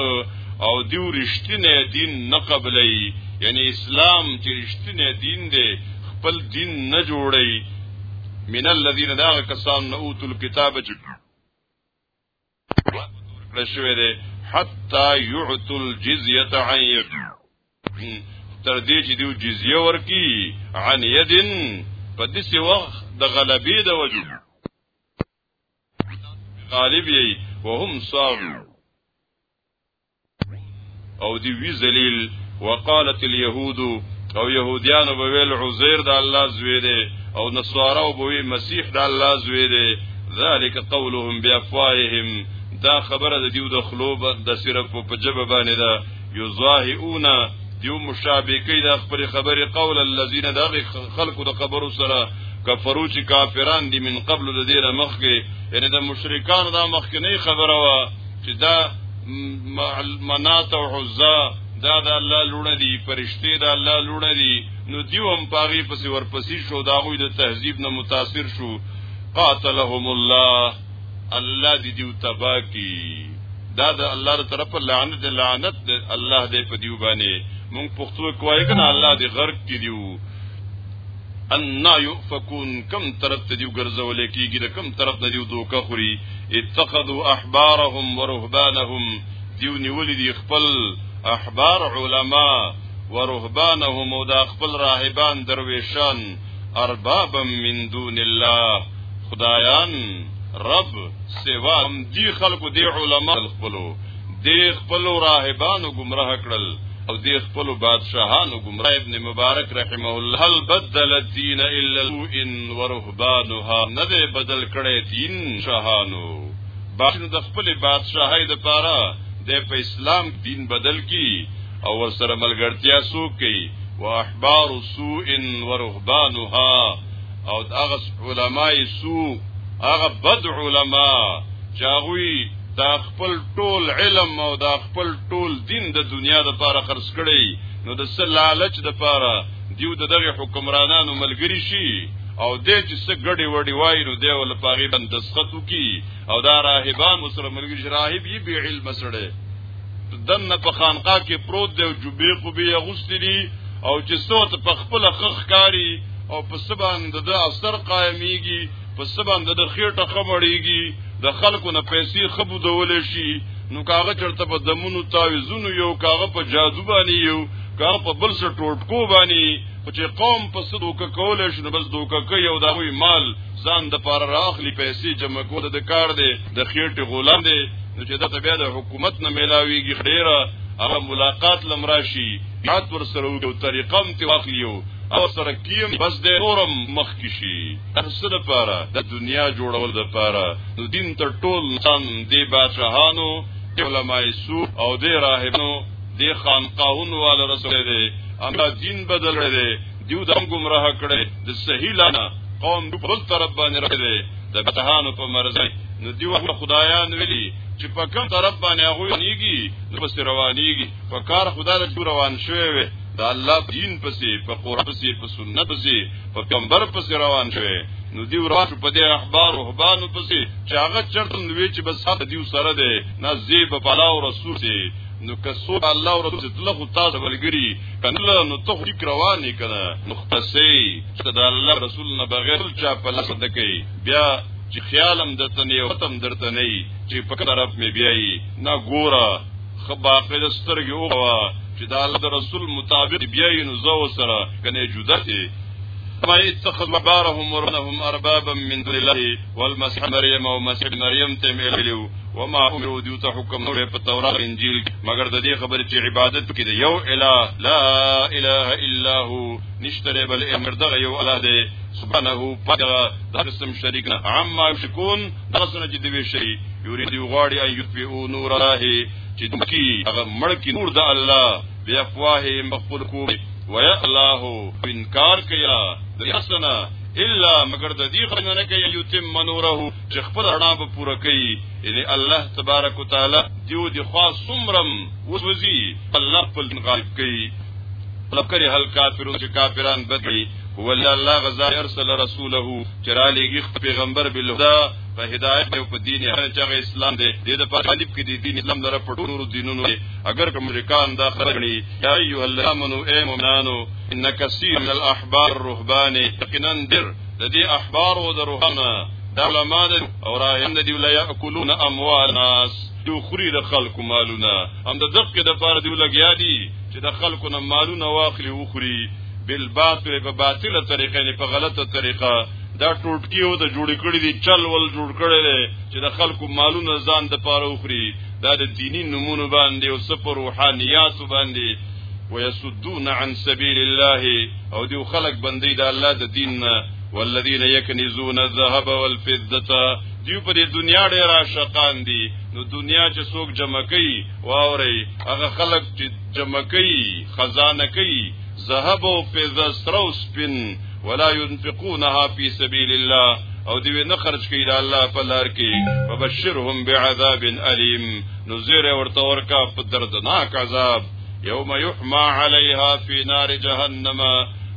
او دیو رښتینه دین نه قبلې یعنی اسلام چې رښتینه دین دی خپل دین نه جوړي من الذين دا کسان اوتل کتاب چې کړه شوې ده حتا يعطل جزيه عن يد تر دې چې دیو جزيه ورکی عن يد په دې وخت د غلبې د وجه غالب یې وهم صاغ او دی وی ذلیل وقالت اليهود او يهوديان به ویل عزير د الله زوی دی او نصارا او به مسیح د الله زوی دی ذالک قولهم بافواههم دا خبره د دیو د خلوب د صرف په جبه باندې ده یظاهئون دیو مشابکی د خپل خبره قول الذين دغ خلق د خبرو سره کفرو چې کافران دي من قبل د دې مخکې یعنی د مشرکان دا مخکې نه خبره وا چې دا منات او عزا دا د الله لونه دي پرشته د الله لونه دي نو دیو هم پاغي پس ورپسې شو دا غوی د تهذیب نه متاثر شو قاتلهم الله الله دې دیو تبا کی دا د الله تر طرف لعنت لعنت د الله دې په دیو باندې مونږ پښتو کوی کنه الله دې غرق کی دیو ان يؤفكون کم طرف ته دیو ګرځول کیږي د کم طرف نه دیو دوکه خوري اتخذوا احبارهم ورهبانهم دیو نیولې دی خپل احبار علما ورهبانهم او دا خپل راهبان درویشان اربابا من دون الله خدایان رب سوا هم دی خلق دی علما خپلو دی خپل راهبانو گمراه کړل او دې خپل بادشاهانو ګمراه ابن مبارک رحمه الله هل بدل الدين الا ان ورهبانها نه بدل کړي دین شاهانو باشنو د خپل بادشاهي د پاره د په اسلام دین بدل کی او سره ملګرتیا سو کی واحبار سوء ورهبانها او دغه علماء سوء هغه بد علما چاغوی دا خپل ټول علم او دا خپل ټول دین د دنیا د پاره خرڅ کړي نو د سلالچ د پاره دیو د دغه حکمرانانو ملګری شي او دې چې څه ګډي وډي وای نو دی ول پاغي بند دسخطو کی او دا راهبان مسره ملګری راهب یې به علم سره دنه په خانقاه کې پروت دی او جوبې خو به غوستې دي او چې څو ته په خپل خخ کاری او په سبا د اثر قائميږي په سبب د خېټه خمړېږي د خلکو نه پیسې خبو دول شي نو کاغه چرته په دمونو تعویذونو یو کاغه په جادو باندې یو کاغه په بل څه ټوټکو باندې خو چې قوم په څه دوکه کول شي نو بس دوکه کوي او دا وی مال ځان د پاره راخلی پیسې جمع کول د کار دی د خېټه غلام دی نو چې دا بیا د حکومت نه ملاويږي ډیره هغه ملاقات لمراشي یاد ور سره وګو طریقم تی واخلیو او سره کیم بس د اورم مخ کی شي تاسو د پاره د دنیا جوړول د پاره نو دین تر ټول سم دی بادشاہانو علماء سو او دی راهبانو دی خانقاهون وال رسول دی اما دین بدل دی دیو د گمراه کړي د صحیح لانه قوم په بل طرف باندې راځي د بتهانو په مرزي نو دیو خدایان ویلي چې په کوم طرف باندې هغه نیږي نو بس روانيږي په کار خدای له روان شوی وي د الله دین پسې په قرآن پسې په سنت پسې په پیغمبر پسې روان شوی نو دی ورته په دې اخبار او هبان پسې چې هغه چرته نو چې بس هغه دیو سره دی نه زیب په الله او رسول دی نو که سو الله او رسول الله خو تاسو بلګری کنه نو ته خو یک روانې کنه نو خپسې چې د الله رسول نه بغیر چا په لاس دکې بیا چې خیالم درته نه وتم درته نه چې په طرف مې بیایي نه ګوره خباقه د سترګې وغوا چې دا د رسول مطابق بیا یې نو زو سره کنه جدا دي ما اتخذ بارهم ورنهم اربابا من دون الله والمسيح مريم او مسيح مريم ته مليو وما امروا ديو ته حکم نور په تورات انجیل مگر د دې خبرې چې عبادت کې دی یو اله لا اله الا هو نشتره بل امر دغه یو اله دی سبحانه پاک د قسم شریک نه عما یشکون دا سره چې دی وشي یوري دی غواړي ان یطفئو نور الله چې دکی هغه مړ کی نور د الله بیا فواه مخبل کو ویا الله انکار کیا د حسنا الا مگر د دې خنه نه کوي یتم منوره چې خپل اړه به پوره کوي یعنی الله تبارک وتعالى دیو دی خاص سمرم وسوزی الله خپل غالب کوي لکه هل کافرون چې کافران بدوي هو الله غزا ارسل رسوله چې را لېږي خپل پیغمبر بالهدا په هدایت او په دین هر چا اسلام دی د دې په غالب کې د دین اسلام لپاره په ټولو دینونو کې اگر کوم مشرکان دا خبرني یا ایه الامنو ای مومنانو ان کثیر من الاحبار الرهبان یقینا در د دې احبار او د روحانه د علماء او رایم د دی ولا یاکلون اموال ناس دو خوري د خلکو مالونه هم د دقه د پاره دی لګیا دي چې د خلکو نه مالونه واخلي او خوري بالباطل په باطله طریقه نه په غلطه طریقه دا ټوټکی او د جوړ کړی دی چل ول جوړ کړی دی چې د خلکو مالونه ځان د پاره وخوري دا د دینی نمونه باندې او سپر روحانیات باندې ويسدون عن سبيل الله او دی خلق بندي د الله د دین نه والذین یکنزون الذهب والفضه دیو په دې دنیا ډیر عاشقان دي نو دنیا چې څوک جمع کوي واوري هغه خلک چې جمع کوي خزانه کوي ذهب او فضه سره او سپین ولا ينفقونها في سبيل الله او دوی نه خرج کوي د الله په لار کې فبشرهم بعذاب الیم نو زیر ورته ورکا په دردناک عذاب یوم یحما علیها فی نار جهنم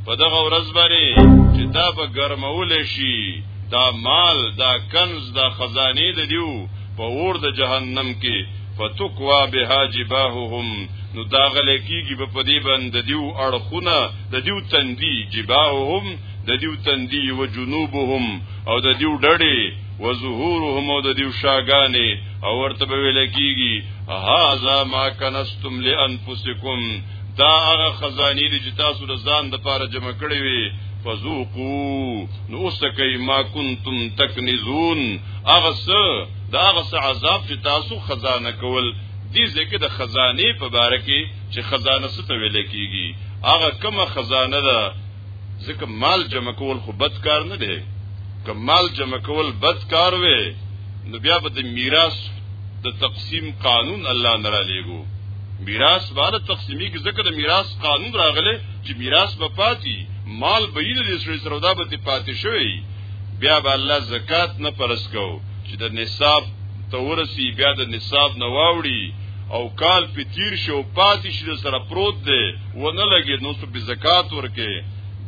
په دغه ورځ باندې چې دا به ګرمول شي دا مال دا کنز دا خزانه د دیو په اور د جهنم کې فتقوا بها جباههم نو دا غلې کیږي په پدی باندې د دیو اړخونه د دیو تندی جباههم د دیو تندی و جنوبهم او د دیو ډړې و ظهورهم او د دیو شاګانې او ورته به ویل کیږي هاذا ما کنستم لانفسکم دا هغه خزانی دي چې تاسو د ځان د پاره جمع کړی وي فذوقوا نو اوس کوي ما کنتم تکنزون هغه څه دا هغه څه عذاب چې تاسو خزانه کول دي ځکه د خزانه په باره کې چې خزانه څه ته ویل کیږي هغه کومه خزانه ده ځکه مال جمع کول خو بد کار نه دی که مال جمع کول بد کار وي نو بیا به د میراث د تقسیم قانون الله نه را لېګو میراث باندې تقسیمي کې ذکر د میراث قانون راغله چې میراث به پاتې مال به یې د سړي سره دا به پاتې شوی بیا به الله زکات نه پرس کو چې د نصاب ته ورسی بیا د نصاب نه واوړي او کال په تیر شو پاتې شي سره پروت دی و نه لګي نو څه به زکات ورکه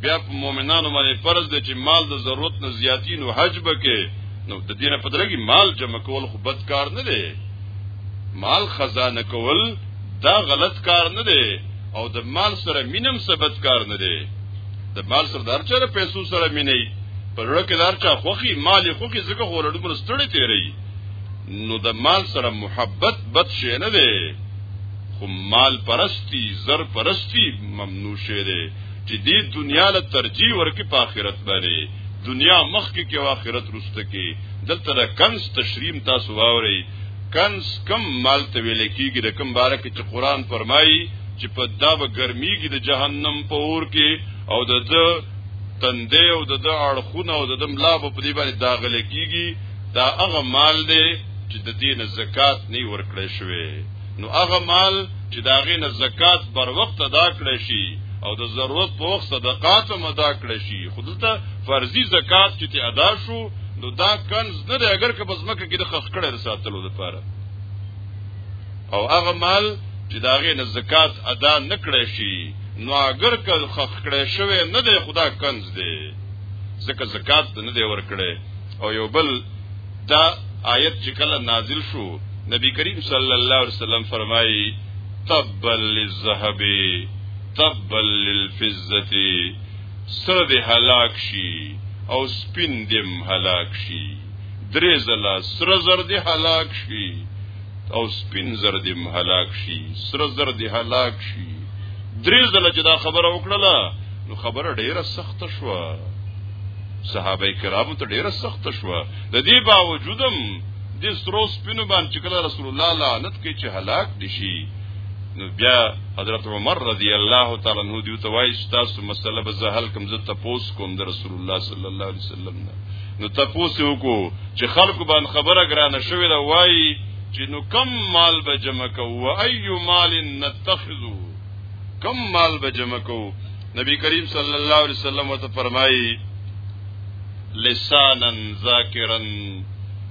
بیا په مؤمنانو باندې فرض دی چې مال د ضرورت نه زیاتی نو حج بکې نو د دینه په درګي مال جمع کول خو بد کار نه دی مال خزانه کول دا غلط کار نه دی او د مال سره مینم ثبت کار نه دی د مال سره دار چا له پیسو سره مینې په لړ کې دار چا خوخي مال خوخي زکه خو لړ مر ستړي تیری نو د مال سره محبت بد شي نه دی خو مال پرستی زر پرستی ممنوع شي دی چې دې دنیا له ترجیح ورکې په آخرت باندې دنیا مخکې کې او آخرت رسته کې دلته د کنز تشریم تاسو واورئ کنز کم مال ته ویل کیږي د کم باره کې چې قران فرمایي چې په دا به ګرميږي د جهنم په اور کې او د تندې او د اړخونه او د ملا په دې باندې داغله کیږي دا هغه مال دی چې د دین زکات نه ورکړی شوی نو هغه مال چې دا غینه زکات بر وخت ادا کړی شي او د ضرورت په وخت صدقات هم ادا کړی شي خودته فرضي زکات چې ادا شو نو دا کنز نه دی اگر که بزمکه کې د خخ کړه د ساتلو لپاره او هغه مال چې دا غي نه زکات ادا نکړې شي نو اگر که خخ کړه شوی نه دی خدا کنز دی زکه زکات نه دی ور کړې او یو بل دا آیت چې کله نازل شو نبی کریم صلی الله علیه وسلم فرمایي تبل للذهب تبل للفزه سره دې هلاک شي او سپین دیم هلاک شي درې زلا سره زر دې هلاک شي او سپین زر دې هلاک شي سره زر دې هلاک شي درې زلا چې دا خبره وکړله نو خبره ډیره سخته شوه صحابه کرامو ته ډیره سخته شوه د دې باوجودم د سرو سپینو باندې کله رسول الله لعنت کوي چې هلاک دي شي نو بیا حضرت عمر رضی الله تعالی عنہ دیو ته وایي چې تاسو مسله به زه حل کوم زه تپوس کوم د رسول الله صلی الله علیه وسلم نه نو تپوس وکړو چې خلکو باندې خبره ګرانه شوې ده وایي چې نو کم مال به جمع کوو ایو مال نتخذو کم مال به جمع کوو نبی کریم صلی الله علیه وسلم وته فرمایي لسانا ذاکرا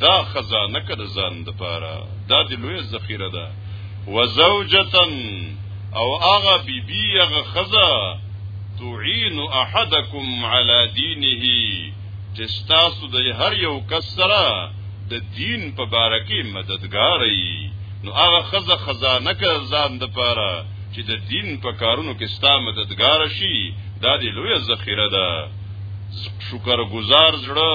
دا خزانه کده ځان د پاره دا د لوی ذخیره ده وزوجتن او هغه بیبي هغه خزه تعين احدكم على دينه چې تاسو د هر یو کس سره د دین په باره کې مددګاری نو هغه خزه خزانه که ځان د پاره چې د دین په کارونو کې ستا مددګار شي دا د لوی ذخیره ده شکر گزار زړه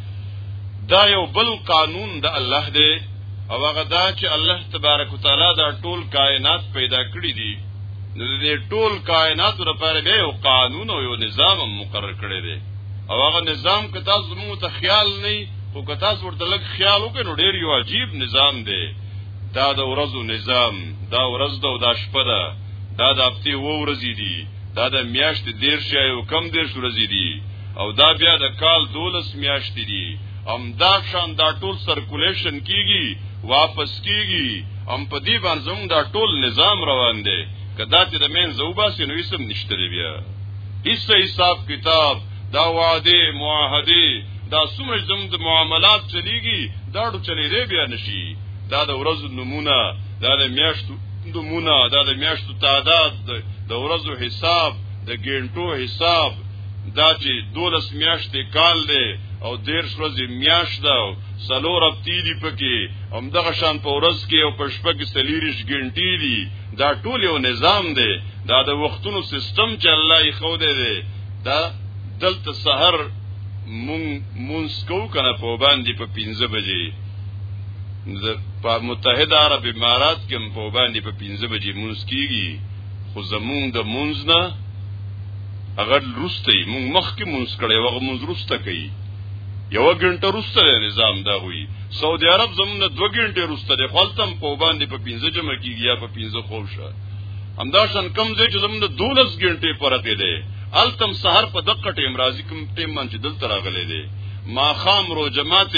دا یو بل قانون د الله دی او هغه دا چې الله تبارک وتعالى دا ټول کائنات پیدا کړی دي نو دې ټول کائنات لپاره به یو قانون او یو نظام مقرر کړی دی او هغه نظام که تاسو موږ ته خیال نه او که تاسو ورته لږ خیال وکړئ نو ډیر یو عجیب نظام دی دا د ورځو نظام دا ورځ دا د شپه ده دا د هفته و ورځې دي دا د میاشت دیرش یا یو کم دیرش ورځې دي او دا بیا د کال دولس میاشتې دي هم دا شان دا ټول سرکولیشن کیږي واپس کیږي هم په دې باندې زموږ دا ټول نظام روان دی کدا چې د مین زوباسي نو اسم نشته بیا هیڅ حساب کتاب دا وعده معاهده دا څومره زموږ د معاملات چلیږي دا ډو چلی دی بیا نشي دا د ورځو نمونه دا د میاشتو دمونه دا د میاشتو تعداد د ورځو حساب د ګینټو حساب دا چې دولس میاشتې کال دی او دیر ورځې میاشت ده سلور هفتی دی پکې هم دغه شان په ورځ کې او په شپه کې سلیریش ګنټی دی دا ټول یو نظام دی دا د وختونو سیستم چې الله یې خو دی دی دا دلته سحر مون مونږ کو کنه په باندې په 15 بجې په متحده عرب امارات کې په باندې په 15 بجې مونږ کیږي خو زمونږ د مونږ نه هغه لرسته مونږ مخکې مونږ کړي هغه مونږ لرسته کوي یو غنټه روسته نظام دا وی سعودي عرب زمونږ نه 2 غنټه روسته د خپلتم په باندې په 15 جمع کیږي یا په 15 خوب شه همداشان کم ځای چې زمونږ 12 غنټه فرق دی التم سحر په دقه ټیم راځي کوم ټیم باندې دلته راغلي دی ما خام رو جماعت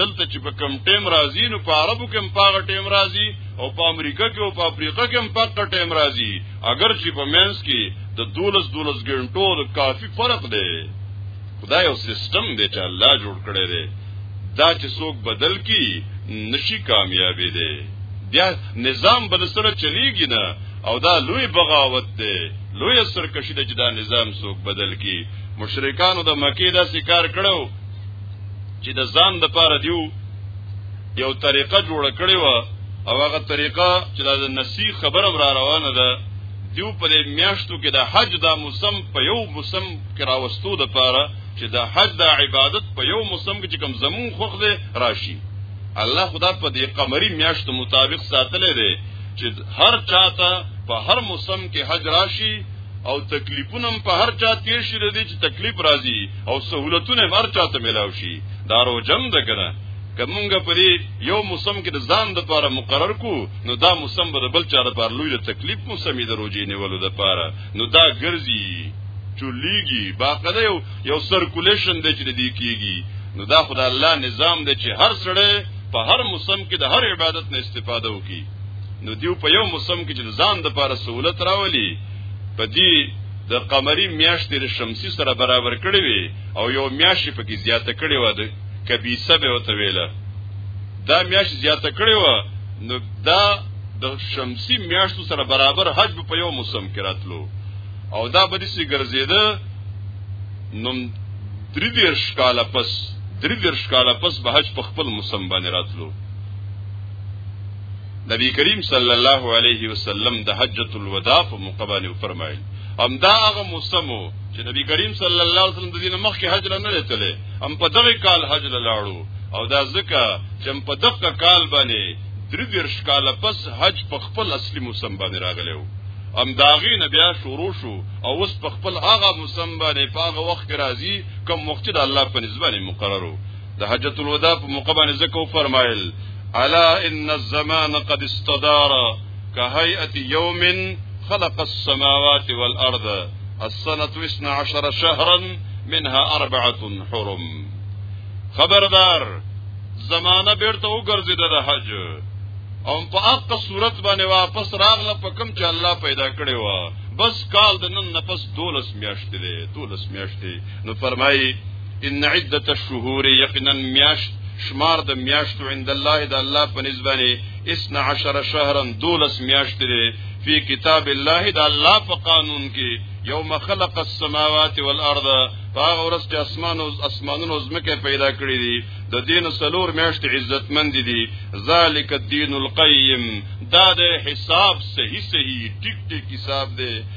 دلته چې په کم ټیم راځي نو په عربو کې هم پاغه ټیم راځي او په امریکا کې او په افریقا کې هم پاغه ټیم راځي اگر چې په مینس کې د دولس دولس ګنټو د کافي فرق دی خدای یو سیستم دی چې الله جوړ کړی دی دا چې څوک بدل کی نشي کامیابی دی بیا نظام بل سره چلیږي نه او دا لوی بغاوت دی لوی سرکشي د جدا نظام څوک بدل کی مشرکانو د مکې دا سکار کړو چې د ځان د پاره دیو یو طریقه جوړ کړی و او هغه طریقه چې د نسی خبره را روانه ده دیو په میاشتو کې د حج د موسم په یو موسم کې راوستو د پاره چې د حج د عبادت په یو موسم کې کوم زمون خوخ دی راشي الله خدا په دې قمری میاشتو مطابق ساتلې ده چې هر چاته په هر موسم کې حج راشي او تکلیفونه په هر چا تیر شي د دې چې تکلیف راځي او سہولتونه هر چا ته ملاو شي دا روجم ده کنه کومګه پرې یو موسم کې د ځان د پاره مقرر کو نو دا موسم به بل چا لپاره لوی د تکلیف موسمې د روجې نیولو د پاره نو دا ګرځي چولیږي باقاعده یو یو سرکولیشن د چي دی کیږي نو دا خدای الله نظام دی چې هر سړی په هر موسم کې د هر عبادت نه استفاده وکړي نو دیو په یو موسم کې چې ځان د پاره سہولت راولي په دې د قمری میاشتې د شمسی سره برابر کړی وي او یو میاشت په کې زیاته کړی و د کبیسه به وته ویله دا میاشت زیاته کړی و نو دا د شمسی میاشتو سره برابر حج په یو موسم کې راتلو او دا به دې ګرځیده نو درې دیرش کاله پس درې دیرش کاله پس به حج په خپل موسم باندې راتلو نبی کریم صلی الله علیه وسلم د حجۃ الوداع په موقع باندې فرمایل هم دا هغه موسم چې نبی کریم صلی الله علیه وسلم د دین مخکې حج نه لته هم په دغه کال حج لاړو او دا ځکه چې په دغه کال باندې درې دیرش کال پس حج په خپل اصلي موسم باندې راغلی وو ام داغی نه بیا شروع شو او اوس په خپل هغه موسم باندې په هغه وخت کې راځي کوم وخت د الله په نسبت مقررو د حجۃ الوداع په موقع باندې ځکه فرمایل الا ان الزمان قد استدار كهيئه يوم خلق السماوات والارض السنه 12 شهرا منها اربعه حرم خبردار زمانہ بیرته وګرځیده د حج او په اقا صورت باندې واپس راغله په کوم چې الله پیدا کړی و بس کال د نن نفس دولس میاشتې دی دولس میاشتې نو فرمایي ان عدت الشهور یقینا میاشت شمار د میاشتو عند الله د الله په نسبانه 12 شهرا دولس میاشت لري په کتاب الله د الله په قانون کې یوم خلق السماوات والارض هغه ورځ چې اسمان او اسمانونو زمکه پیدا کړې دي د دین سلور میاشت عزتمند دي ذالک الدین القیم دا د حساب صحیح صحیح ټیک ټیک حساب دی